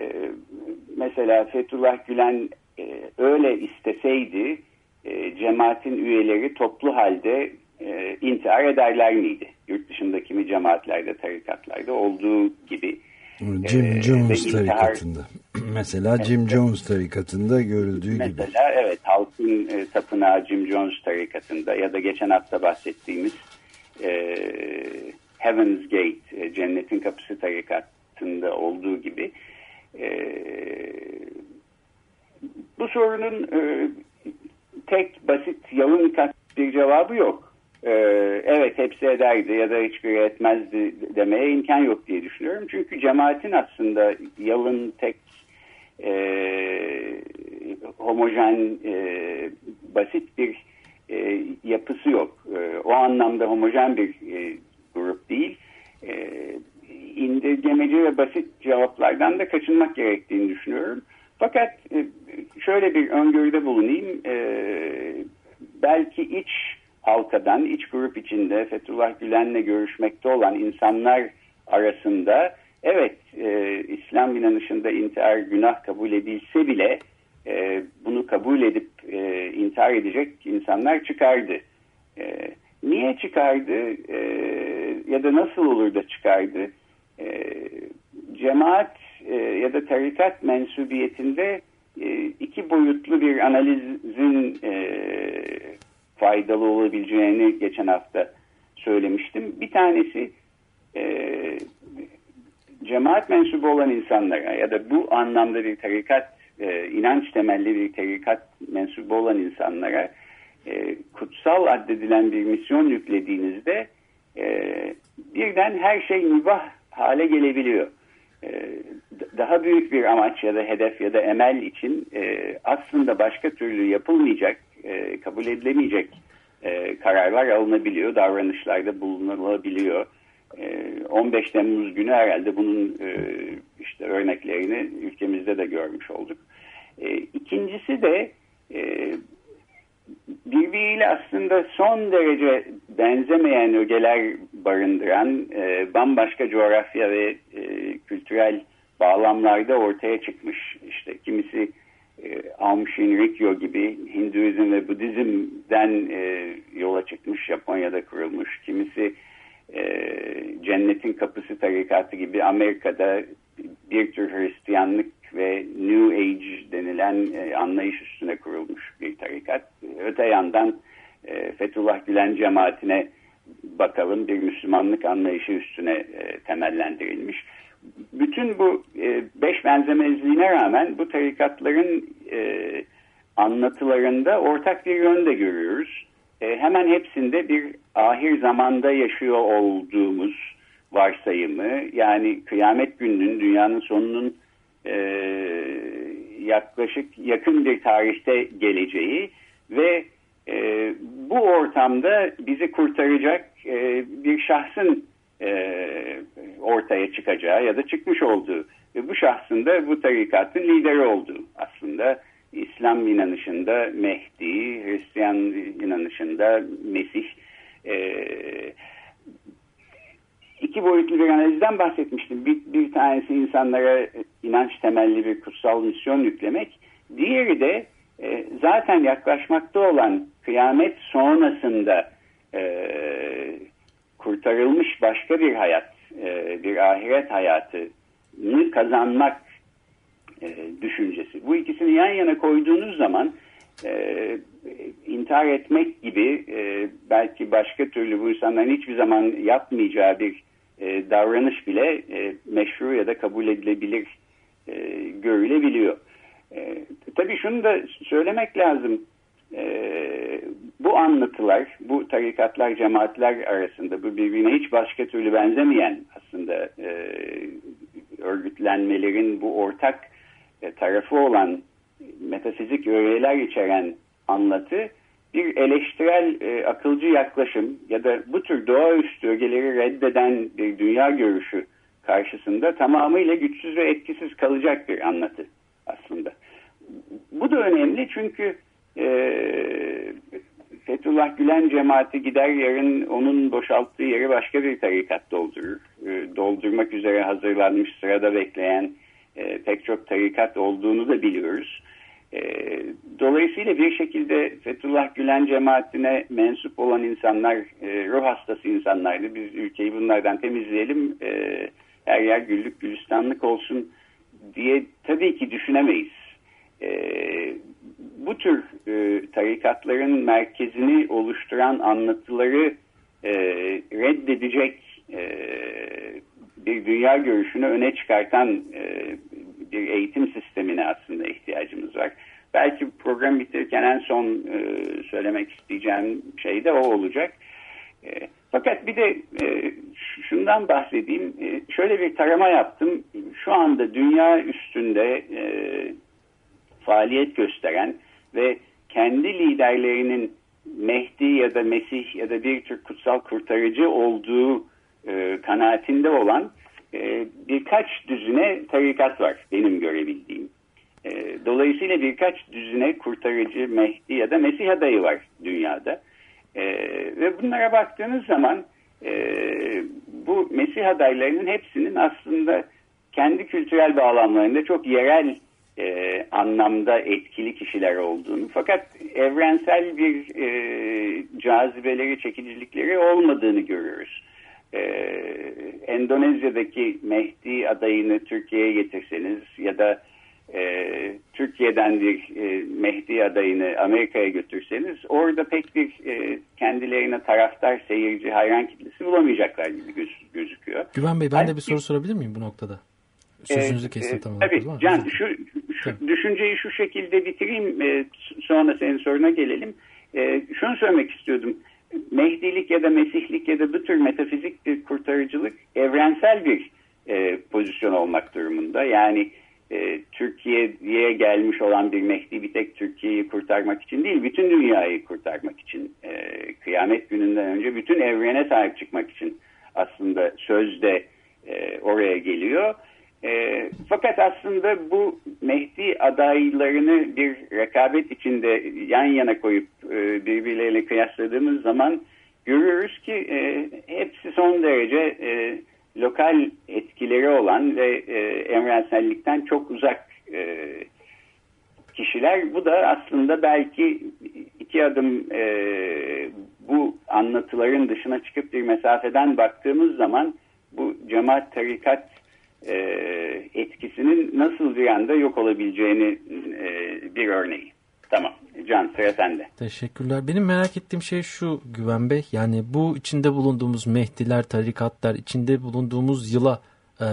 mesela Fethullah Gülen e, öyle isteseydi e, cemaatin üyeleri toplu halde e, intihar ederler miydi? Yurt dışındaki mi cemaatlerde, tarikatlarda olduğu gibi. Jim e, Jones ve tarikatında. (clears throat) mesela Jim Jones tarikatında görüldüğü mesela, gibi. Mesela evet halkın e, tapınağı Jim Jones tarikatında ya da geçen hafta bahsettiğimiz e, Heaven's Gate, e, Cennetin Kapısı tarikatında olduğu gibi e, bu sorunun e, tek basit yalın bir cevabı yok. E, evet hepsi ederdi ya da hiçbiri etmezdi demeye imkan yok diye düşünüyorum. Çünkü cemaatin aslında yalın tek e, homojen e, basit bir e, yapısı yok. E, o anlamda homojen bir e, grup değil. E, indirgemeci ve basit cevaplardan da kaçınmak gerektiğini düşünüyorum. Fakat e, şöyle bir öngörüde bulunayım. E, belki iç halkadan, iç grup içinde Fethullah Gülen'le görüşmekte olan insanlar arasında evet e, İslam inanışında intihar günah kabul edilse bile e, bunu kabul edip e, intihar edecek insanlar çıkardı. E, niye çıkardı e, ya da nasıl olur da çıkardı? E, cemaat e, ya da tarikat mensubiyetinde e, iki boyutlu bir analizin e, faydalı olabileceğini geçen hafta söylemiştim. Bir tanesi e, cemaat mensubu olan insanlara ya da bu anlamda bir tarikat, e, inanç temelli bir tarikat mensubu olan insanlara e, kutsal addedilen bir misyon yüklediğinizde e, birden her şey mübah hale gelebiliyor. E, daha büyük bir amaç ya da hedef ya da emel için e, aslında başka türlü yapılmayacak, e, kabul edilemeyecek e, kararlar alınabiliyor, davranışlarda bulunulabiliyor. 15 Temmuz günü herhalde bunun işte örneklerini ülkemizde de görmüş olduk. İkincisi de birbiriyle aslında son derece benzemeyen ögeler barındıran bambaşka coğrafya ve kültürel bağlamlarda ortaya çıkmış. İşte kimisi e, Aum Shinrikyo gibi Hinduizm ve Budizm'den e, yola çıkmış Japonya'da kurulmuş. Kimisi e, Cennetin Kapısı tarikatı gibi Amerika'da bir tür Hristiyanlık ve New Age denilen e, anlayış üstüne kurulmuş bir tarikat. Öte yandan e, Fethullah Gülen cemaatine bakalım bir Müslümanlık anlayışı üstüne e, temellendirilmiş bütün bu e, beş benzemezliğine rağmen bu tarikatların e, anlatılarında ortak bir yön de görüyoruz. E, hemen hepsinde bir ahir zamanda yaşıyor olduğumuz varsayımı yani kıyamet gününün dünyanın sonunun e, yaklaşık yakın bir tarihte geleceği ve e, bu ortamda bizi kurtaracak e, bir şahsın ortaya çıkacağı ya da çıkmış olduğu ve bu şahsın da bu tarikatın lideri olduğu aslında İslam inanışında Mehdi, Hristiyan inanışında Mesih e, iki boyutlu bir analizden bahsetmiştim. Bir, bir tanesi insanlara inanç temelli bir kutsal misyon yüklemek. Diğeri de e, zaten yaklaşmakta olan kıyamet sonrasında e, kurtarılmış başka bir hayat, e, bir ahiret hayatını kazanmak e, düşüncesi. Bu ikisini yan yana koyduğunuz zaman e, intihar etmek gibi belki başka türlü bu insanların hiçbir zaman yapmayacağı bir davranış bile meşru ya da kabul edilebilir görülebiliyor. tabii şunu da söylemek lazım e, bu anlatılar, bu tarikatlar, cemaatler arasında bu birbirine hiç başka türlü benzemeyen aslında e, örgütlenmelerin bu ortak e, tarafı olan metafizik öğeler içeren anlatı bir eleştirel e, akılcı yaklaşım ya da bu tür doğaüstü ögeleri reddeden bir dünya görüşü karşısında tamamıyla güçsüz ve etkisiz kalacak bir anlatı aslında. Bu da önemli çünkü e, Fethullah Gülen cemaati gider yarın onun boşalttığı yeri başka bir tarikat doldurur. E, doldurmak üzere hazırlanmış sırada bekleyen e, pek çok tarikat olduğunu da biliyoruz. E, dolayısıyla bir şekilde Fethullah Gülen cemaatine mensup olan insanlar e, ruh hastası insanlardı. Biz ülkeyi bunlardan temizleyelim. E, her yer güllük gülistanlık olsun diye tabii ki düşünemeyiz. E, bu tür e, tarikatların merkezini oluşturan anlatıları e, reddedecek e, bir dünya görüşünü öne çıkartan e, bir eğitim sistemine aslında ihtiyacımız var. Belki program bitirirken en son e, söylemek isteyeceğim şey de o olacak. E, fakat bir de e, şundan bahsedeyim. E, şöyle bir tarama yaptım. Şu anda dünya üstünde faaliyet gösteren ve kendi liderlerinin Mehdi ya da Mesih ya da bir tür kutsal kurtarıcı olduğu e, kanaatinde olan e, birkaç düzine tarikat var benim görebildiğim. E, dolayısıyla birkaç düzine kurtarıcı Mehdi ya da Mesih adayı var dünyada. E, ve bunlara baktığınız zaman e, bu Mesih adaylarının hepsinin aslında kendi kültürel bağlamlarında çok yerel anlamda etkili kişiler olduğunu fakat evrensel bir e, cazibeleri, çekicilikleri olmadığını görüyoruz. E, Endonezya'daki Mehdi adayını Türkiye'ye getirseniz ya da e, Türkiye'den bir e, Mehdi adayını Amerika'ya götürseniz orada pek bir e, kendilerine taraftar, seyirci, hayran kitlesi bulamayacaklar gibi göz, gözüküyor. Güven Bey ben Halbuki, de bir soru sorabilir miyim bu noktada? Sözünüzü kesin e, tamam. Tabii Can şu, düşünceyi şu şekilde bitireyim e, sonra senin soruna gelelim. E, şunu söylemek istiyordum. Mehdilik ya da Mesihlik ya da bu tür metafizik bir kurtarıcılık evrensel bir e, pozisyon olmak durumunda. Yani e, Türkiye'ye gelmiş olan bir Mehdi bir tek Türkiye'yi kurtarmak için değil, bütün dünyayı kurtarmak için, e, kıyamet gününden önce bütün evrene sahip çıkmak için aslında sözde e, oraya geliyor. E, fakat aslında bu Mehdi adaylarını bir rekabet içinde yan yana koyup e, birbirleriyle kıyasladığımız zaman görüyoruz ki e, hepsi son derece e, lokal etkileri olan ve e, evrensellikten çok uzak e, kişiler. Bu da aslında belki iki adım e, bu anlatıların dışına çıkıp bir mesafeden baktığımız zaman bu cemaat tarikat e, etkisinin nasıl bir anda yok olabileceğini e, bir örneği. Tamam. Can sıra sende. Teşekkürler. Benim merak ettiğim şey şu Güven Bey. Yani bu içinde bulunduğumuz Mehdiler, tarikatlar, içinde bulunduğumuz yıla, e,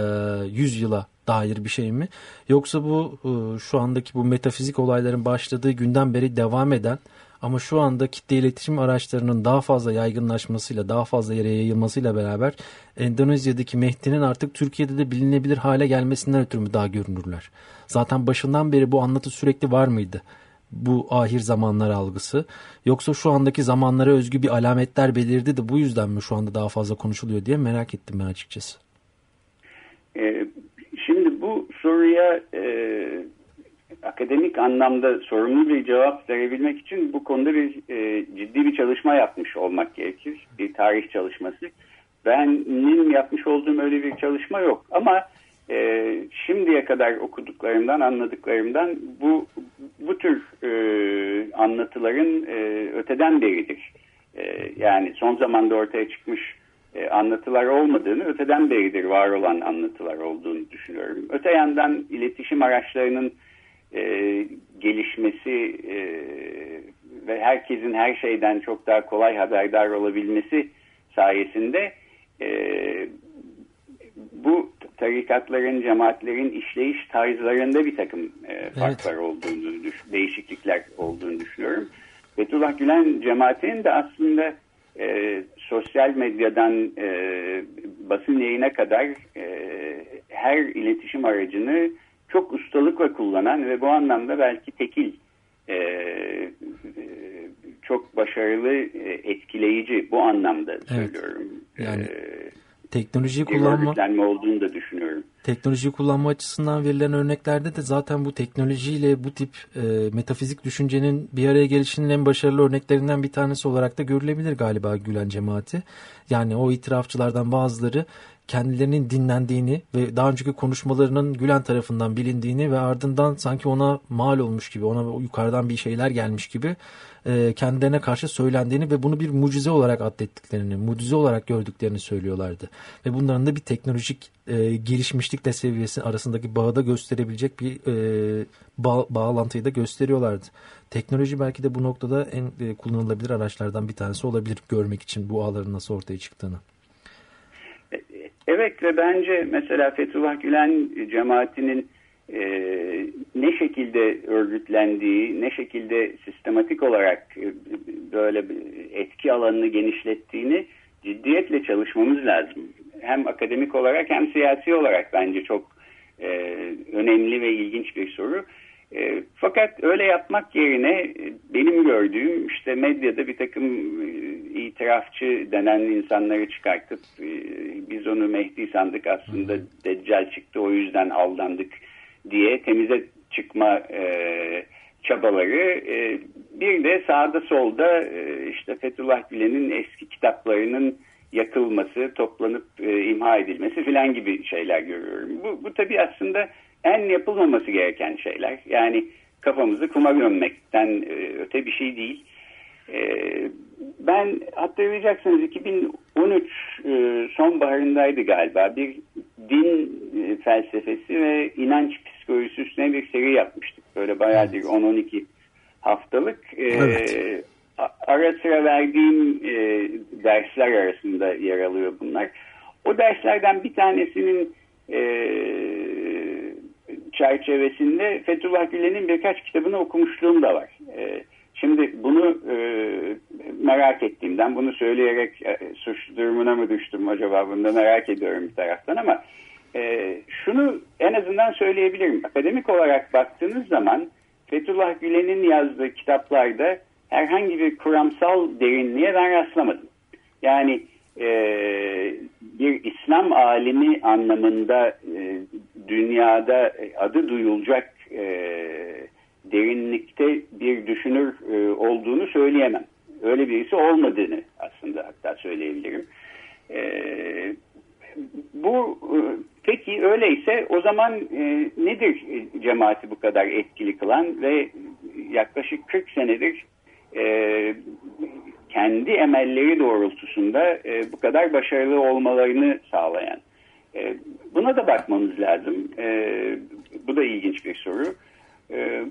100 yıla dair bir şey mi? Yoksa bu e, şu andaki bu metafizik olayların başladığı günden beri devam eden ama şu anda kitle iletişim araçlarının daha fazla yaygınlaşmasıyla, daha fazla yere yayılmasıyla beraber Endonezya'daki Mehdi'nin artık Türkiye'de de bilinebilir hale gelmesinden ötürü mü daha görünürler? Zaten başından beri bu anlatı sürekli var mıydı? bu ahir zamanlar algısı yoksa şu andaki zamanlara özgü bir alametler belirdi de bu yüzden mi şu anda daha fazla konuşuluyor diye merak ettim ben açıkçası. Ee, şimdi bu soruya e, akademik anlamda sorumlu bir cevap verebilmek için bu konuda bir e, ciddi bir çalışma yapmış olmak gerekir. Bir tarih çalışması. Benim yapmış olduğum öyle bir çalışma yok ama e, şimdiye kadar okuduklarımdan, anladıklarımdan bu bu tür e, anlatıların e, öteden beridir. E, yani son zamanda ortaya çıkmış e, anlatılar olmadığını, öteden beridir var olan anlatılar olduğunu düşünüyorum. Öte yandan iletişim araçlarının e, gelişmesi e, ve herkesin her şeyden çok daha kolay haberdar olabilmesi sayesinde e, bu tarikatların, cemaatlerin işleyiş tarzlarında bir takım e, farklar evet. olduğunu, değişiklikler olduğunu düşünüyorum. Fethullah Gülen cemaatinin de aslında e, sosyal medyadan e, basın yayına kadar e, her iletişim aracını çok ustalıkla kullanan ve bu anlamda belki tekil e, e, çok başarılı, e, etkileyici bu anlamda evet. söylüyorum. Yani e, teknolojiyi kullanma olduğunu da düşünüyorum. Teknolojiyi kullanma açısından verilen örneklerde de zaten bu teknolojiyle bu tip e, metafizik düşüncenin bir araya gelişinin en başarılı örneklerinden bir tanesi olarak da görülebilir galiba Gülen cemaati. Yani o itirafçılardan bazıları kendilerinin dinlendiğini ve daha önceki konuşmalarının Gülen tarafından bilindiğini ve ardından sanki ona mal olmuş gibi ona yukarıdan bir şeyler gelmiş gibi e, kendilerine karşı söylendiğini ve bunu bir mucize olarak addettiklerini, mucize olarak gördüklerini söylüyorlardı. Ve bunların da bir teknolojik e, gelişmişlikle seviyesi arasındaki bağı da gösterebilecek bir e, bağ, bağlantıyı da gösteriyorlardı. Teknoloji belki de bu noktada en e, kullanılabilir araçlardan bir tanesi olabilir görmek için bu ağların nasıl ortaya çıktığını. Evet ve bence mesela Fethullah Gülen cemaatinin e, ne şekilde örgütlendiği, ne şekilde sistematik olarak e, böyle etki alanını genişlettiğini ciddiyetle çalışmamız lazım. Hem akademik olarak hem siyasi olarak bence çok e, önemli ve ilginç bir soru. E, fakat öyle yapmak yerine e, benim gördüğüm işte medyada bir takım e, itirafçı denen insanları çıkartıp e, biz onu Mehdi sandık aslında Deccal çıktı o yüzden aldandık diye temize çıkma e, çabaları e, bir de sağda solda e, işte Fethullah Gülen'in eski kitaplarının yakılması, toplanıp e, imha edilmesi filan gibi şeyler görüyorum. Bu, bu tabii aslında en yapılmaması gereken şeyler. Yani kafamızı kuma gömmekten e, öte bir şey değil. E, ben hatırlayacaksınız 2013 e, sonbaharındaydı galiba bir din felsefesi ve inanç psikolojisi üstüne bir seri yapmıştık. Böyle bayağı bir 10-12 haftalık. Evet. Ara sıra verdiğim dersler arasında yer alıyor bunlar. O derslerden bir tanesinin çerçevesinde Fethullah Gülen'in birkaç kitabını okumuşluğum da var. E, şimdi bunu e, merak ettiğimden bunu söyleyerek e, suç durumuna mı düştüm acaba bunu da merak ediyorum bir taraftan ama e, şunu en azından söyleyebilirim. Akademik olarak baktığınız zaman Fethullah Gülen'in yazdığı kitaplarda herhangi bir kuramsal derinliğe ben rastlamadım. Yani e, bir İslam alimi anlamında e, dünyada adı duyulacak e, derinlikte bir düşünür e, olduğunu söyleyemem. Öyle birisi olmadığını aslında hatta söyleyebilirim. E, bu e, peki öyleyse o zaman e, nedir cemaati bu kadar etkili kılan ve yaklaşık 40 senedir e, kendi emelleri doğrultusunda e, bu kadar başarılı olmalarını sağlayan. E, buna da bakmamız lazım. E, bu da ilginç bir soru. E,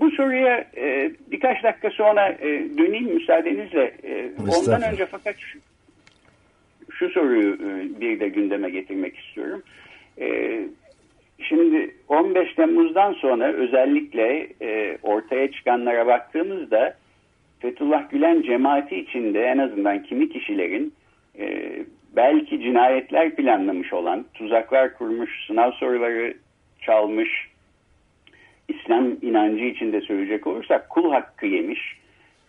bu soruya e, birkaç dakika sonra e, döneyim müsaadenizle. E, ondan önce fakat şu, şu soruyu e, bir de gündeme getirmek istiyorum. E, şimdi 15 Temmuz'dan sonra özellikle e, ortaya çıkanlara baktığımızda Fethullah Gülen cemaati içinde en azından kimi kişilerin e, belki cinayetler planlamış olan, tuzaklar kurmuş, sınav soruları çalmış, İslam inancı içinde söyleyecek olursak kul hakkı yemiş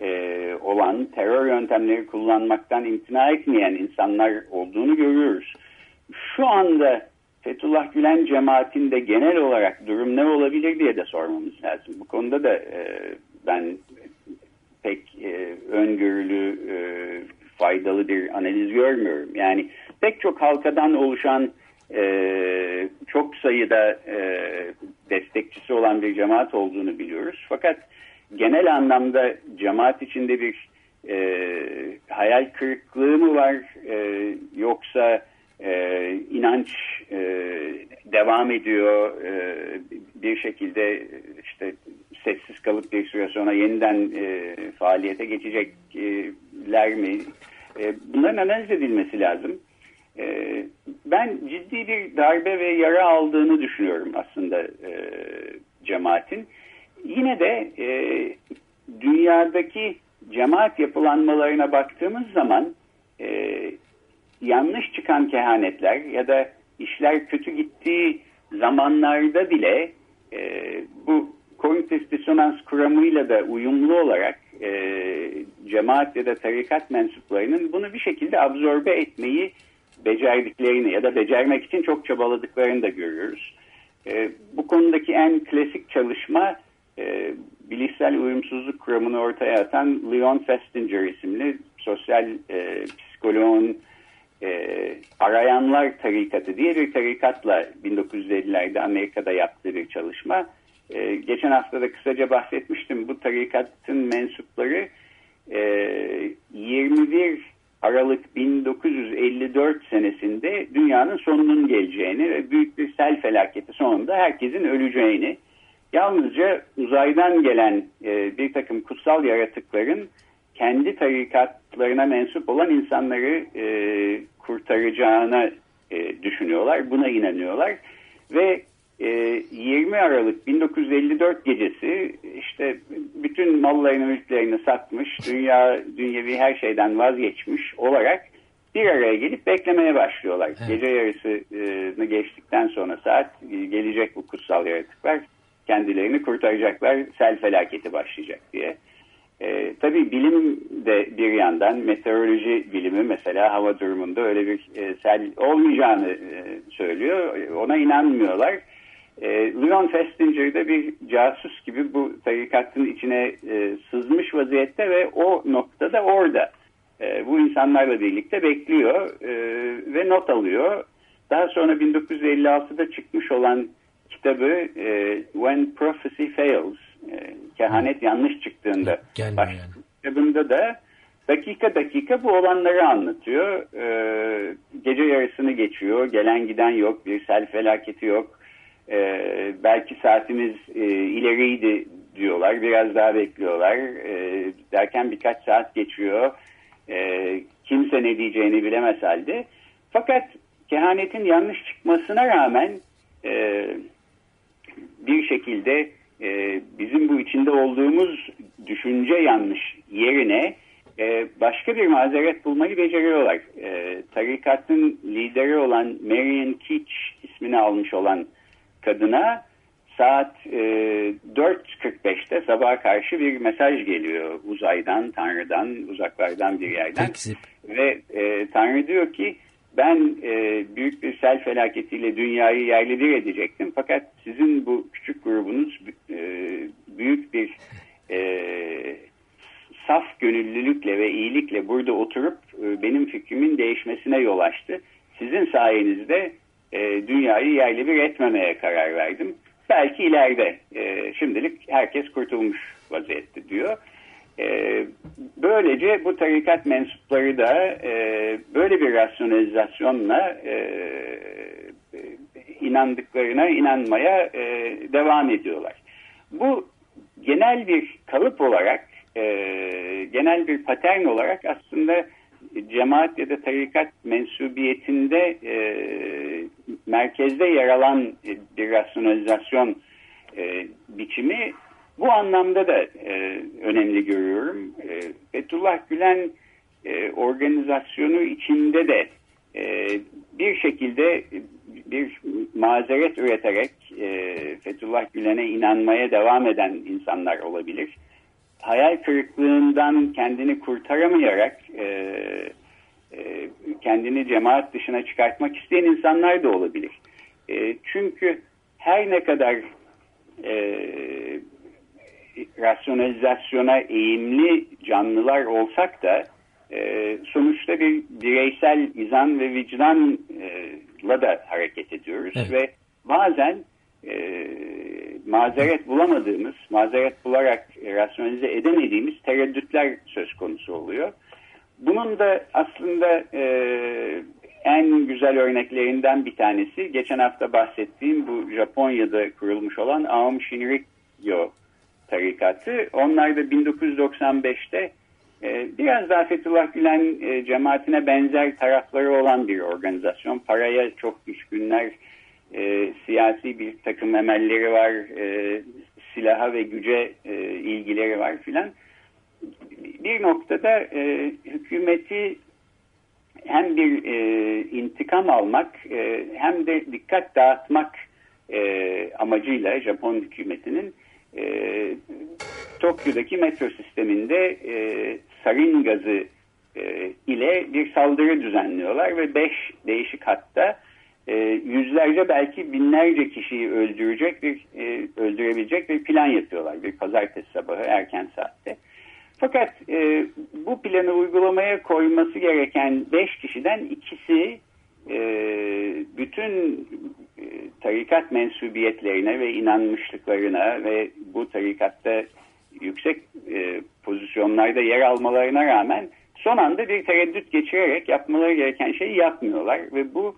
e, olan, terör yöntemleri kullanmaktan imtina etmeyen insanlar olduğunu görüyoruz. Şu anda Fethullah Gülen cemaatinde genel olarak durum ne olabilir diye de sormamız lazım. Bu konuda da e, ben pek e, öngörülü, e, faydalı bir analiz görmüyorum. Yani pek çok halkadan oluşan e, çok sayıda e, destekçisi olan bir cemaat olduğunu biliyoruz. Fakat genel anlamda cemaat içinde bir e, hayal kırıklığı mı var e, yoksa e, inanç e, devam ediyor e, bir şekilde işte sessiz kalıp bir süre sonra yeniden e, faaliyete geçecekler mi? E, bunların analiz edilmesi lazım. E, ben ciddi bir darbe ve yara aldığını düşünüyorum aslında e, cemaatin. Yine de e, dünyadaki cemaat yapılanmalarına baktığımız zaman e, yanlış çıkan kehanetler ya da işler kötü gittiği zamanlarda bile e, bu kognitif disonans kuramıyla da uyumlu olarak e, cemaat ya da tarikat mensuplarının bunu bir şekilde absorbe etmeyi becerdiklerini ya da becermek için çok çabaladıklarını da görüyoruz. E, bu konudaki en klasik çalışma e, bilişsel uyumsuzluk kuramını ortaya atan Leon Festinger isimli sosyal e, psikoloğun e, Arayanlar Tarikatı diye bir tarikatla 1950'lerde Amerika'da yaptığı bir çalışma. E, geçen hafta da kısaca bahsetmiştim. Bu tarikatın mensupları e, 21 Aralık 1954 senesinde dünyanın sonunun geleceğini ve büyük bir sel felaketi sonunda herkesin öleceğini yalnızca uzaydan gelen e, bir takım kutsal yaratıkların kendi tarikatlarına mensup olan insanları e, kurtaracağına e, düşünüyorlar. Buna inanıyorlar. Ve 20 Aralık 1954 gecesi işte bütün mallarını mülklerini satmış, dünya dünyevi her şeyden vazgeçmiş olarak bir araya gelip beklemeye başlıyorlar. Evet. Gece yarısını geçtikten sonra saat gelecek bu kutsal yaratıklar kendilerini kurtaracaklar, sel felaketi başlayacak diye. E, tabii bilim de bir yandan meteoroloji bilimi mesela hava durumunda öyle bir e, sel olmayacağını e, söylüyor. Ona inanmıyorlar. E, Leon Festinger de bir casus gibi bu tarikatın içine e, sızmış vaziyette ve o noktada orada. E, bu insanlarla birlikte bekliyor e, ve not alıyor. Daha sonra 1956'da çıkmış olan kitabı e, When Prophecy Fails, e, kehanet yanlış çıktığında baş yani. kitabında da dakika dakika bu olanları anlatıyor. E, gece yarısını geçiyor, gelen giden yok, bir sel felaketi yok. E, belki saatimiz e, ileriydi diyorlar, biraz daha bekliyorlar. E, derken birkaç saat geçiyor. E, kimse ne diyeceğini bilemez halde. Fakat kehanetin yanlış çıkmasına rağmen e, bir şekilde e, bizim bu içinde olduğumuz düşünce yanlış yerine e, başka bir mazeret bulmayı beceriyorlar. E, tarikatın lideri olan Marian Keach ismini almış olan kadına saat e, 4.45'te sabaha karşı bir mesaj geliyor uzaydan, Tanrı'dan, uzaklardan bir yerden. Ve e, Tanrı diyor ki ben e, büyük bir sel felaketiyle dünyayı yerle bir edecektim. Fakat sizin bu küçük grubunuz e, büyük bir e, saf gönüllülükle ve iyilikle burada oturup e, benim fikrimin değişmesine yol açtı. Sizin sayenizde e, dünyayı yerle bir etmemeye karar verdim. Belki ileride e, şimdilik herkes kurtulmuş vaziyette diyor. E, böylece bu tarikat mensupları da e, böyle bir rasyonalizasyonla e, e, inandıklarına inanmaya e, devam ediyorlar. Bu genel bir kalıp olarak, e, genel bir patern olarak aslında cemaat ya da tarikat mensubiyetinde e, merkezde yer alan bir rasyonalizasyon e, biçimi bu anlamda da e, önemli görüyorum. E, Fethullah Gülen e, organizasyonu içinde de e, bir şekilde bir mazeret üreterek e, Fethullah Gülen'e inanmaya devam eden insanlar olabilir. Hayal kırıklığından kendini kurtaramayarak e, e, kendini cemaat dışına çıkartmak isteyen insanlar da olabilir. E, çünkü her ne kadar e, rasyonalizasyona eğimli canlılar olsak da e, sonuçta bir bireysel izan ve vicdanla da hareket ediyoruz evet. ve bazen e, mazeret bulamadığımız, mazeret bularak e, rasyonalize edemediğimiz tereddütler söz konusu oluyor. Bunun da aslında e, en güzel örneklerinden bir tanesi geçen hafta bahsettiğim bu Japonya'da kurulmuş olan Aum Shinrikyo tarikatı. Onlar da 1995'te e, biraz daha Fethullah Gülen e, cemaatine benzer tarafları olan bir organizasyon. Paraya çok düşkünler, e, siyasi bir takım emelleri var, e, silaha ve güce e, ilgileri var filan. Bir noktada e, hükümeti hem bir e, intikam almak e, hem de dikkat dağıtmak e, amacıyla Japon hükümetinin e, Tokyo'daki metro sisteminde e, sarin gazı e, ile bir saldırı düzenliyorlar ve beş değişik hatta e, yüzlerce belki binlerce kişiyi öldürecek bir e, öldürebilecek bir plan yapıyorlar bir pazartesi sabahı erken saatte. Fakat e, bu planı uygulamaya koyması gereken beş kişiden ikisi e, bütün e, tarikat mensubiyetlerine ve inanmışlıklarına ve bu tarikatta yüksek e, pozisyonlarda yer almalarına rağmen son anda bir tereddüt geçirerek yapmaları gereken şeyi yapmıyorlar ve bu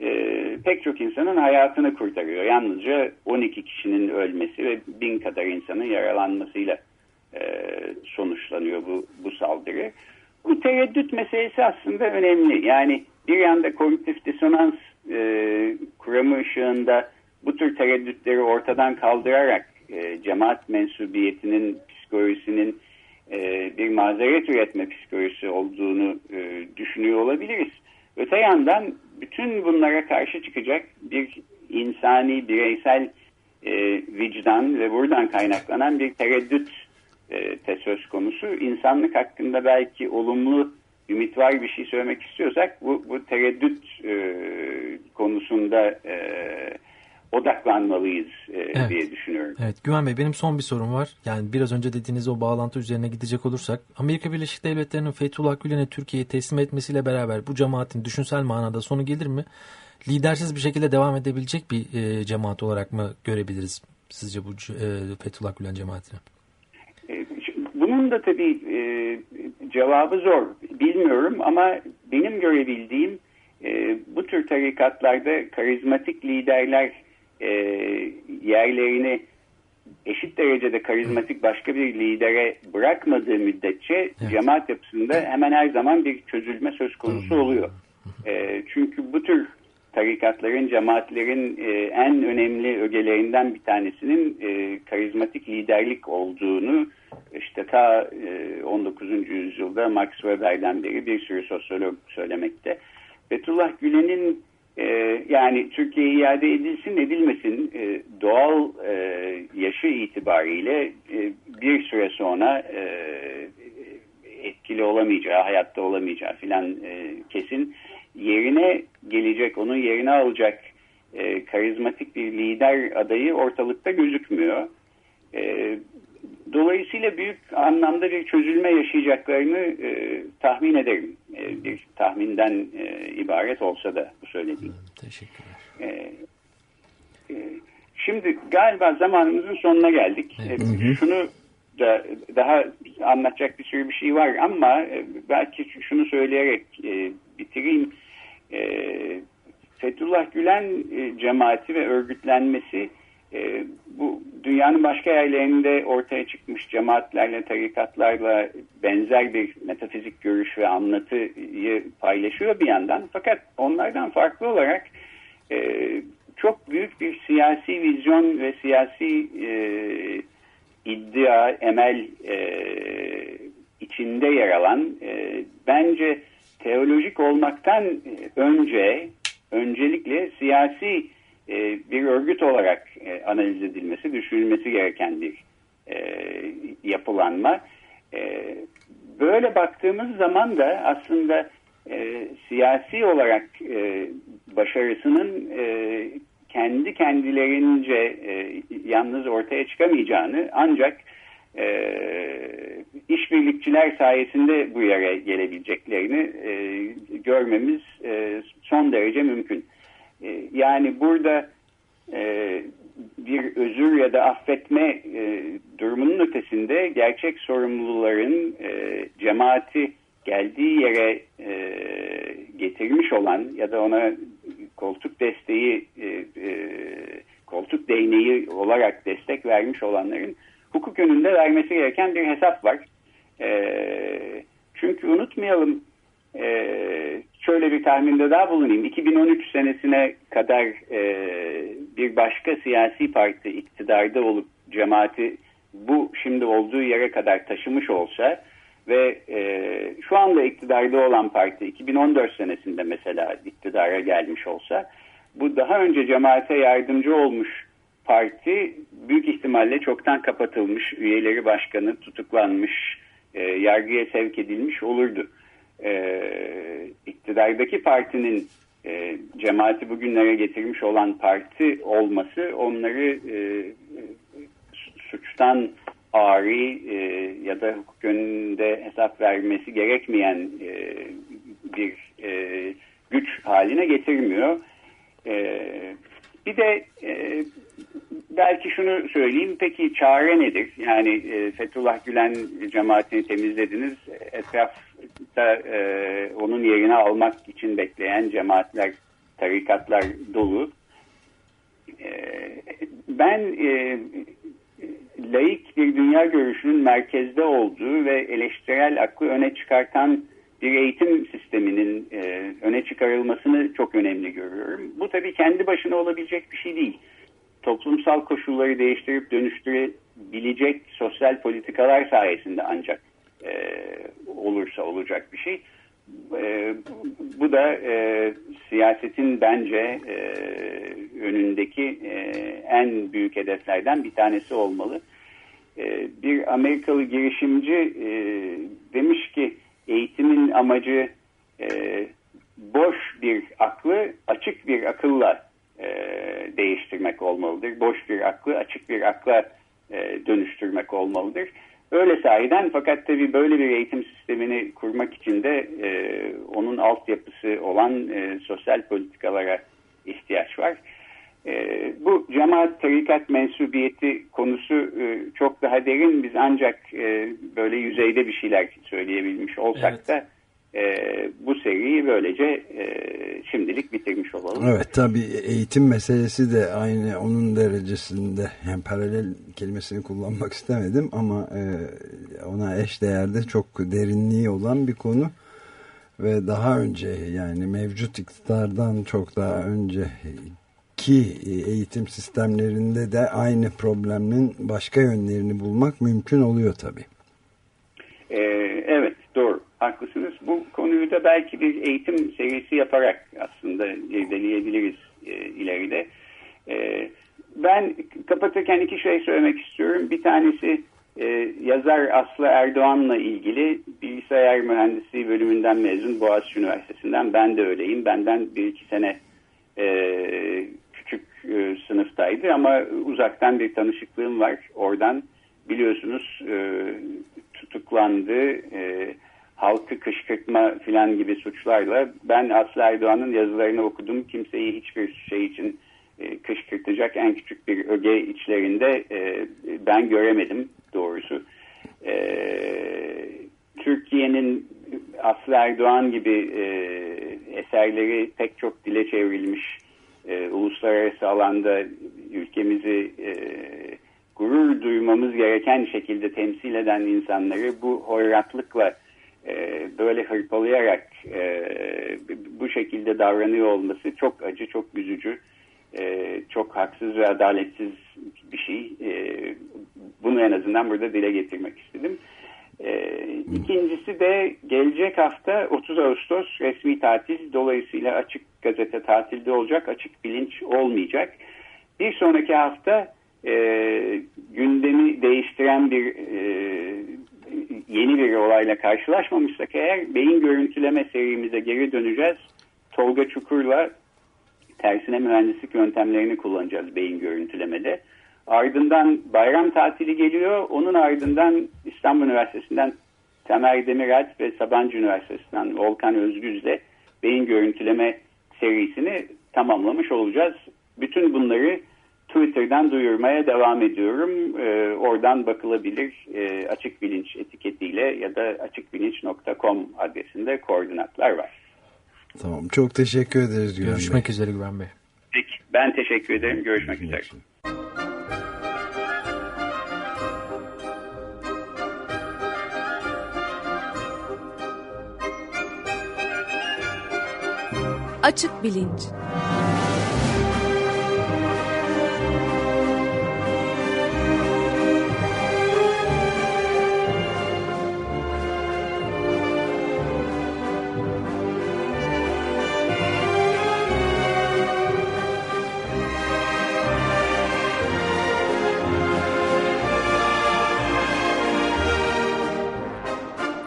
e, pek çok insanın hayatını kurtarıyor. Yalnızca 12 kişinin ölmesi ve bin kadar insanın yaralanmasıyla e, sonuçlanıyor bu, bu saldırı. Bu tereddüt meselesi aslında önemli. Yani bir yanda kognitif disonans e, kuramı ışığında bu tür tereddütleri ortadan kaldırarak e, cemaat mensubiyetinin psikolojisinin e, bir mazeret üretme psikolojisi olduğunu e, düşünüyor olabiliriz. Öte yandan bütün bunlara karşı çıkacak bir insani, bireysel e, vicdan ve buradan kaynaklanan bir tereddüt e, söz konusu. İnsanlık hakkında belki olumlu, ümit var bir şey söylemek istiyorsak bu, bu tereddüt e, konusunda e, odaklanmalıyız e, evet. diye düşünüyorum. Evet Güven Bey benim son bir sorum var. Yani biraz önce dediğiniz o bağlantı üzerine gidecek olursak Amerika Birleşik Devletleri'nin Fethullah Gülen'e Türkiye'yi teslim etmesiyle beraber bu cemaatin düşünsel manada sonu gelir mi? Lidersiz bir şekilde devam edebilecek bir e, cemaat olarak mı görebiliriz sizce bu e, Fethullah Gülen cemaatini? E, bunun da tabii e, cevabı zor. Bilmiyorum ama benim görebildiğim e, bu tür tarikatlarda karizmatik liderler e, yerlerini eşit derecede karizmatik başka bir lidere bırakmadığı müddetçe evet. cemaat yapısında hemen her zaman bir çözülme söz konusu oluyor. E, çünkü bu tür tarikatların, cemaatlerin e, en önemli ögelerinden bir tanesinin e, karizmatik liderlik olduğunu işte ta e, 19. yüzyılda Max Weber'den beri bir sürü sosyolog söylemekte. Fethullah Gülen'in e, yani Türkiye'ye iade edilsin edilmesin e, doğal e, yaşı itibariyle e, bir süre sonra e, etkili olamayacağı, hayatta olamayacağı filan e, kesin yerine gelecek, onun yerine alacak e, karizmatik bir lider adayı ortalıkta gözükmüyor. Dolayısıyla büyük anlamda bir çözülme yaşayacaklarını e, tahmin ederim. E, bir tahminden e, ibaret olsa da bu söylediğim. Teşekkürler. E, e, şimdi galiba zamanımızın sonuna geldik. Evet. E, şunu da daha anlatacak bir sürü bir şey var ama e, belki şunu söyleyerek e, bitireyim. E, Fethullah Gülen e, cemaati ve örgütlenmesi e, bu dünyanın başka yerlerinde ortaya çıkmış cemaatlerle, tarikatlarla benzer bir metafizik görüş ve anlatıyı paylaşıyor bir yandan. Fakat onlardan farklı olarak e, çok büyük bir siyasi vizyon ve siyasi e, iddia, emel e, içinde yer alan e, bence teolojik olmaktan önce öncelikle siyasi e, bir örgüt olarak e, analiz edilmesi, düşünülmesi gereken bir e, yapılanma. böyle baktığımız zaman da aslında siyasi olarak başarısının kendi kendilerince yalnız ortaya çıkamayacağını ancak işbirlikçiler sayesinde bu yere gelebileceklerini görmemiz son derece mümkün. E, yani burada e, bir özür ya da affetme e, durumunun ötesinde gerçek sorumluların e, cemaati geldiği yere e, getirmiş olan ya da ona koltuk desteği e, e, koltuk değneği olarak destek vermiş olanların hukuk önünde vermesi gereken bir hesap var. E, çünkü unutmayalım e, şöyle bir tahminde daha bulunayım. 2013 senesine kadar e, bir başka siyasi parti iktidarda olup cemaati bu şimdi olduğu yere kadar taşımış olsa ve e, şu anda iktidarda olan parti 2014 senesinde mesela iktidara gelmiş olsa bu daha önce cemaate yardımcı olmuş parti büyük ihtimalle çoktan kapatılmış, üyeleri başkanı tutuklanmış, e, yargıya sevk edilmiş olurdu e, iktidardaki partinin e, cemaati bugünlere getirmiş olan parti olması onları e, suçtan ari e, ya da hukuk önünde hesap vermesi gerekmeyen e, bir e, güç haline getirmiyor. E, bir de e, belki şunu söyleyeyim. Peki çare nedir? Yani e, Fethullah Gülen cemaatini temizlediniz. Etrafta e, onun yerine almak için bekleyen cemaatler, tarikatlar dolu. E, ben e, laik bir dünya görüşünün merkezde olduğu ve eleştirel aklı öne çıkartan bir eğitim sisteminin e, öne çıkarılmasını çok önemli görüyorum. Bu tabii kendi başına olabilecek bir şey değil. Toplumsal koşulları değiştirip dönüştürebilecek sosyal politikalar sayesinde ancak e, olursa olacak bir şey. E, bu da e, siyasetin bence e, önündeki e, en büyük hedeflerden bir tanesi olmalı. E, bir Amerikalı girişimci e, demiş ki eğitimin amacı e, boş bir aklı açık bir akılla e, değiştirmek olmalıdır. Boş bir aklı açık bir akla e, dönüştürmek olmalıdır. Öyle sahiden fakat tabii böyle bir eğitim sistemini kurmak için de e, onun altyapısı olan e, sosyal politikalara ihtiyaç var. E, bu cemaat tarikat mensubiyeti konusu e, çok daha derin. Biz ancak e, böyle yüzeyde bir şeyler söyleyebilmiş olsak evet. da e, bu seriyi böylece e, şimdilik bitirmiş olalım. Evet tabii eğitim meselesi de aynı onun derecesinde yani paralel kelimesini kullanmak istemedim ama e, ona eş değerde çok derinliği olan bir konu ve daha önce yani mevcut iktidardan çok daha önce ki eğitim sistemlerinde de aynı problemin başka yönlerini bulmak mümkün oluyor tabii. Ee, evet doğru haklısınız. Bu konuyu da belki bir eğitim serisi yaparak aslında irdeleyebiliriz e, ileride. E, ben kapatırken iki şey söylemek istiyorum. Bir tanesi e, yazar Aslı Erdoğan'la ilgili bilgisayar mühendisliği bölümünden mezun Boğaziçi Üniversitesi'nden. Ben de öyleyim. Benden bir iki sene e, küçük e, sınıftaydı ama uzaktan bir tanışıklığım var. Oradan biliyorsunuz e, tutuklandı. E, halkı kışkırtma filan gibi suçlarla ben Aslı Erdoğan'ın yazılarını okudum. Kimseyi hiçbir şey için e, kışkırtacak en küçük bir öge içlerinde e, ben göremedim doğrusu. E, Türkiye'nin Aslı Erdoğan gibi eserleri pek çok dile çevrilmiş uluslararası alanda ülkemizi gurur duymamız gereken şekilde temsil eden insanları bu hoyratlıkla böyle hırpalayarak e, bu şekilde davranıyor olması çok acı, çok üzücü, e, çok haksız ve adaletsiz bir şey. E, bunu en azından burada dile getirmek istedim. E, ikincisi de gelecek hafta 30 Ağustos resmi tatil. Dolayısıyla açık gazete tatilde olacak, açık bilinç olmayacak. Bir sonraki hafta e, gündemi değiştiren bir e, yeni bir olayla karşılaşmamışsak eğer beyin görüntüleme serimize geri döneceğiz. Tolga Çukur'la tersine mühendislik yöntemlerini kullanacağız beyin görüntülemede. Ardından bayram tatili geliyor. Onun ardından İstanbul Üniversitesi'nden Tamer Demiralp ve Sabancı Üniversitesi'nden Volkan Özgüz'le beyin görüntüleme serisini tamamlamış olacağız. Bütün bunları Twitter'dan duyurmaya devam ediyorum. Ee, oradan bakılabilir e, açık bilinç etiketiyle ya da açıkbilinç.com adresinde koordinatlar var. Tamam çok teşekkür ederiz Güven Görüşmek Bey. üzere Güven Bey. Peki ben teşekkür ederim. Görüşmek üzere. Açık Bilinç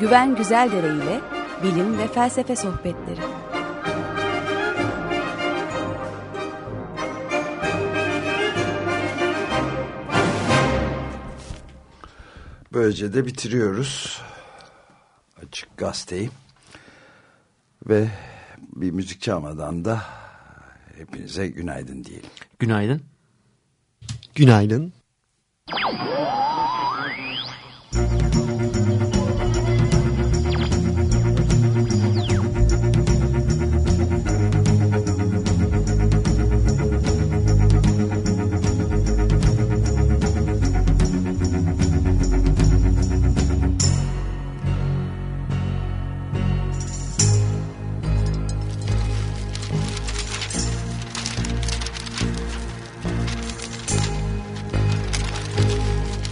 Güven Güzeldere ile bilim ve felsefe sohbetleri. Böylece de bitiriyoruz açık gazeteyi ve bir müzik çalmadan da hepinize günaydın diyelim. Günaydın. Günaydın.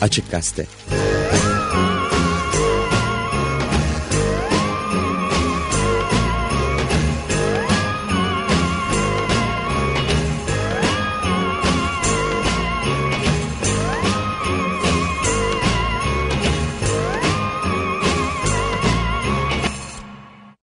Açık Gazete.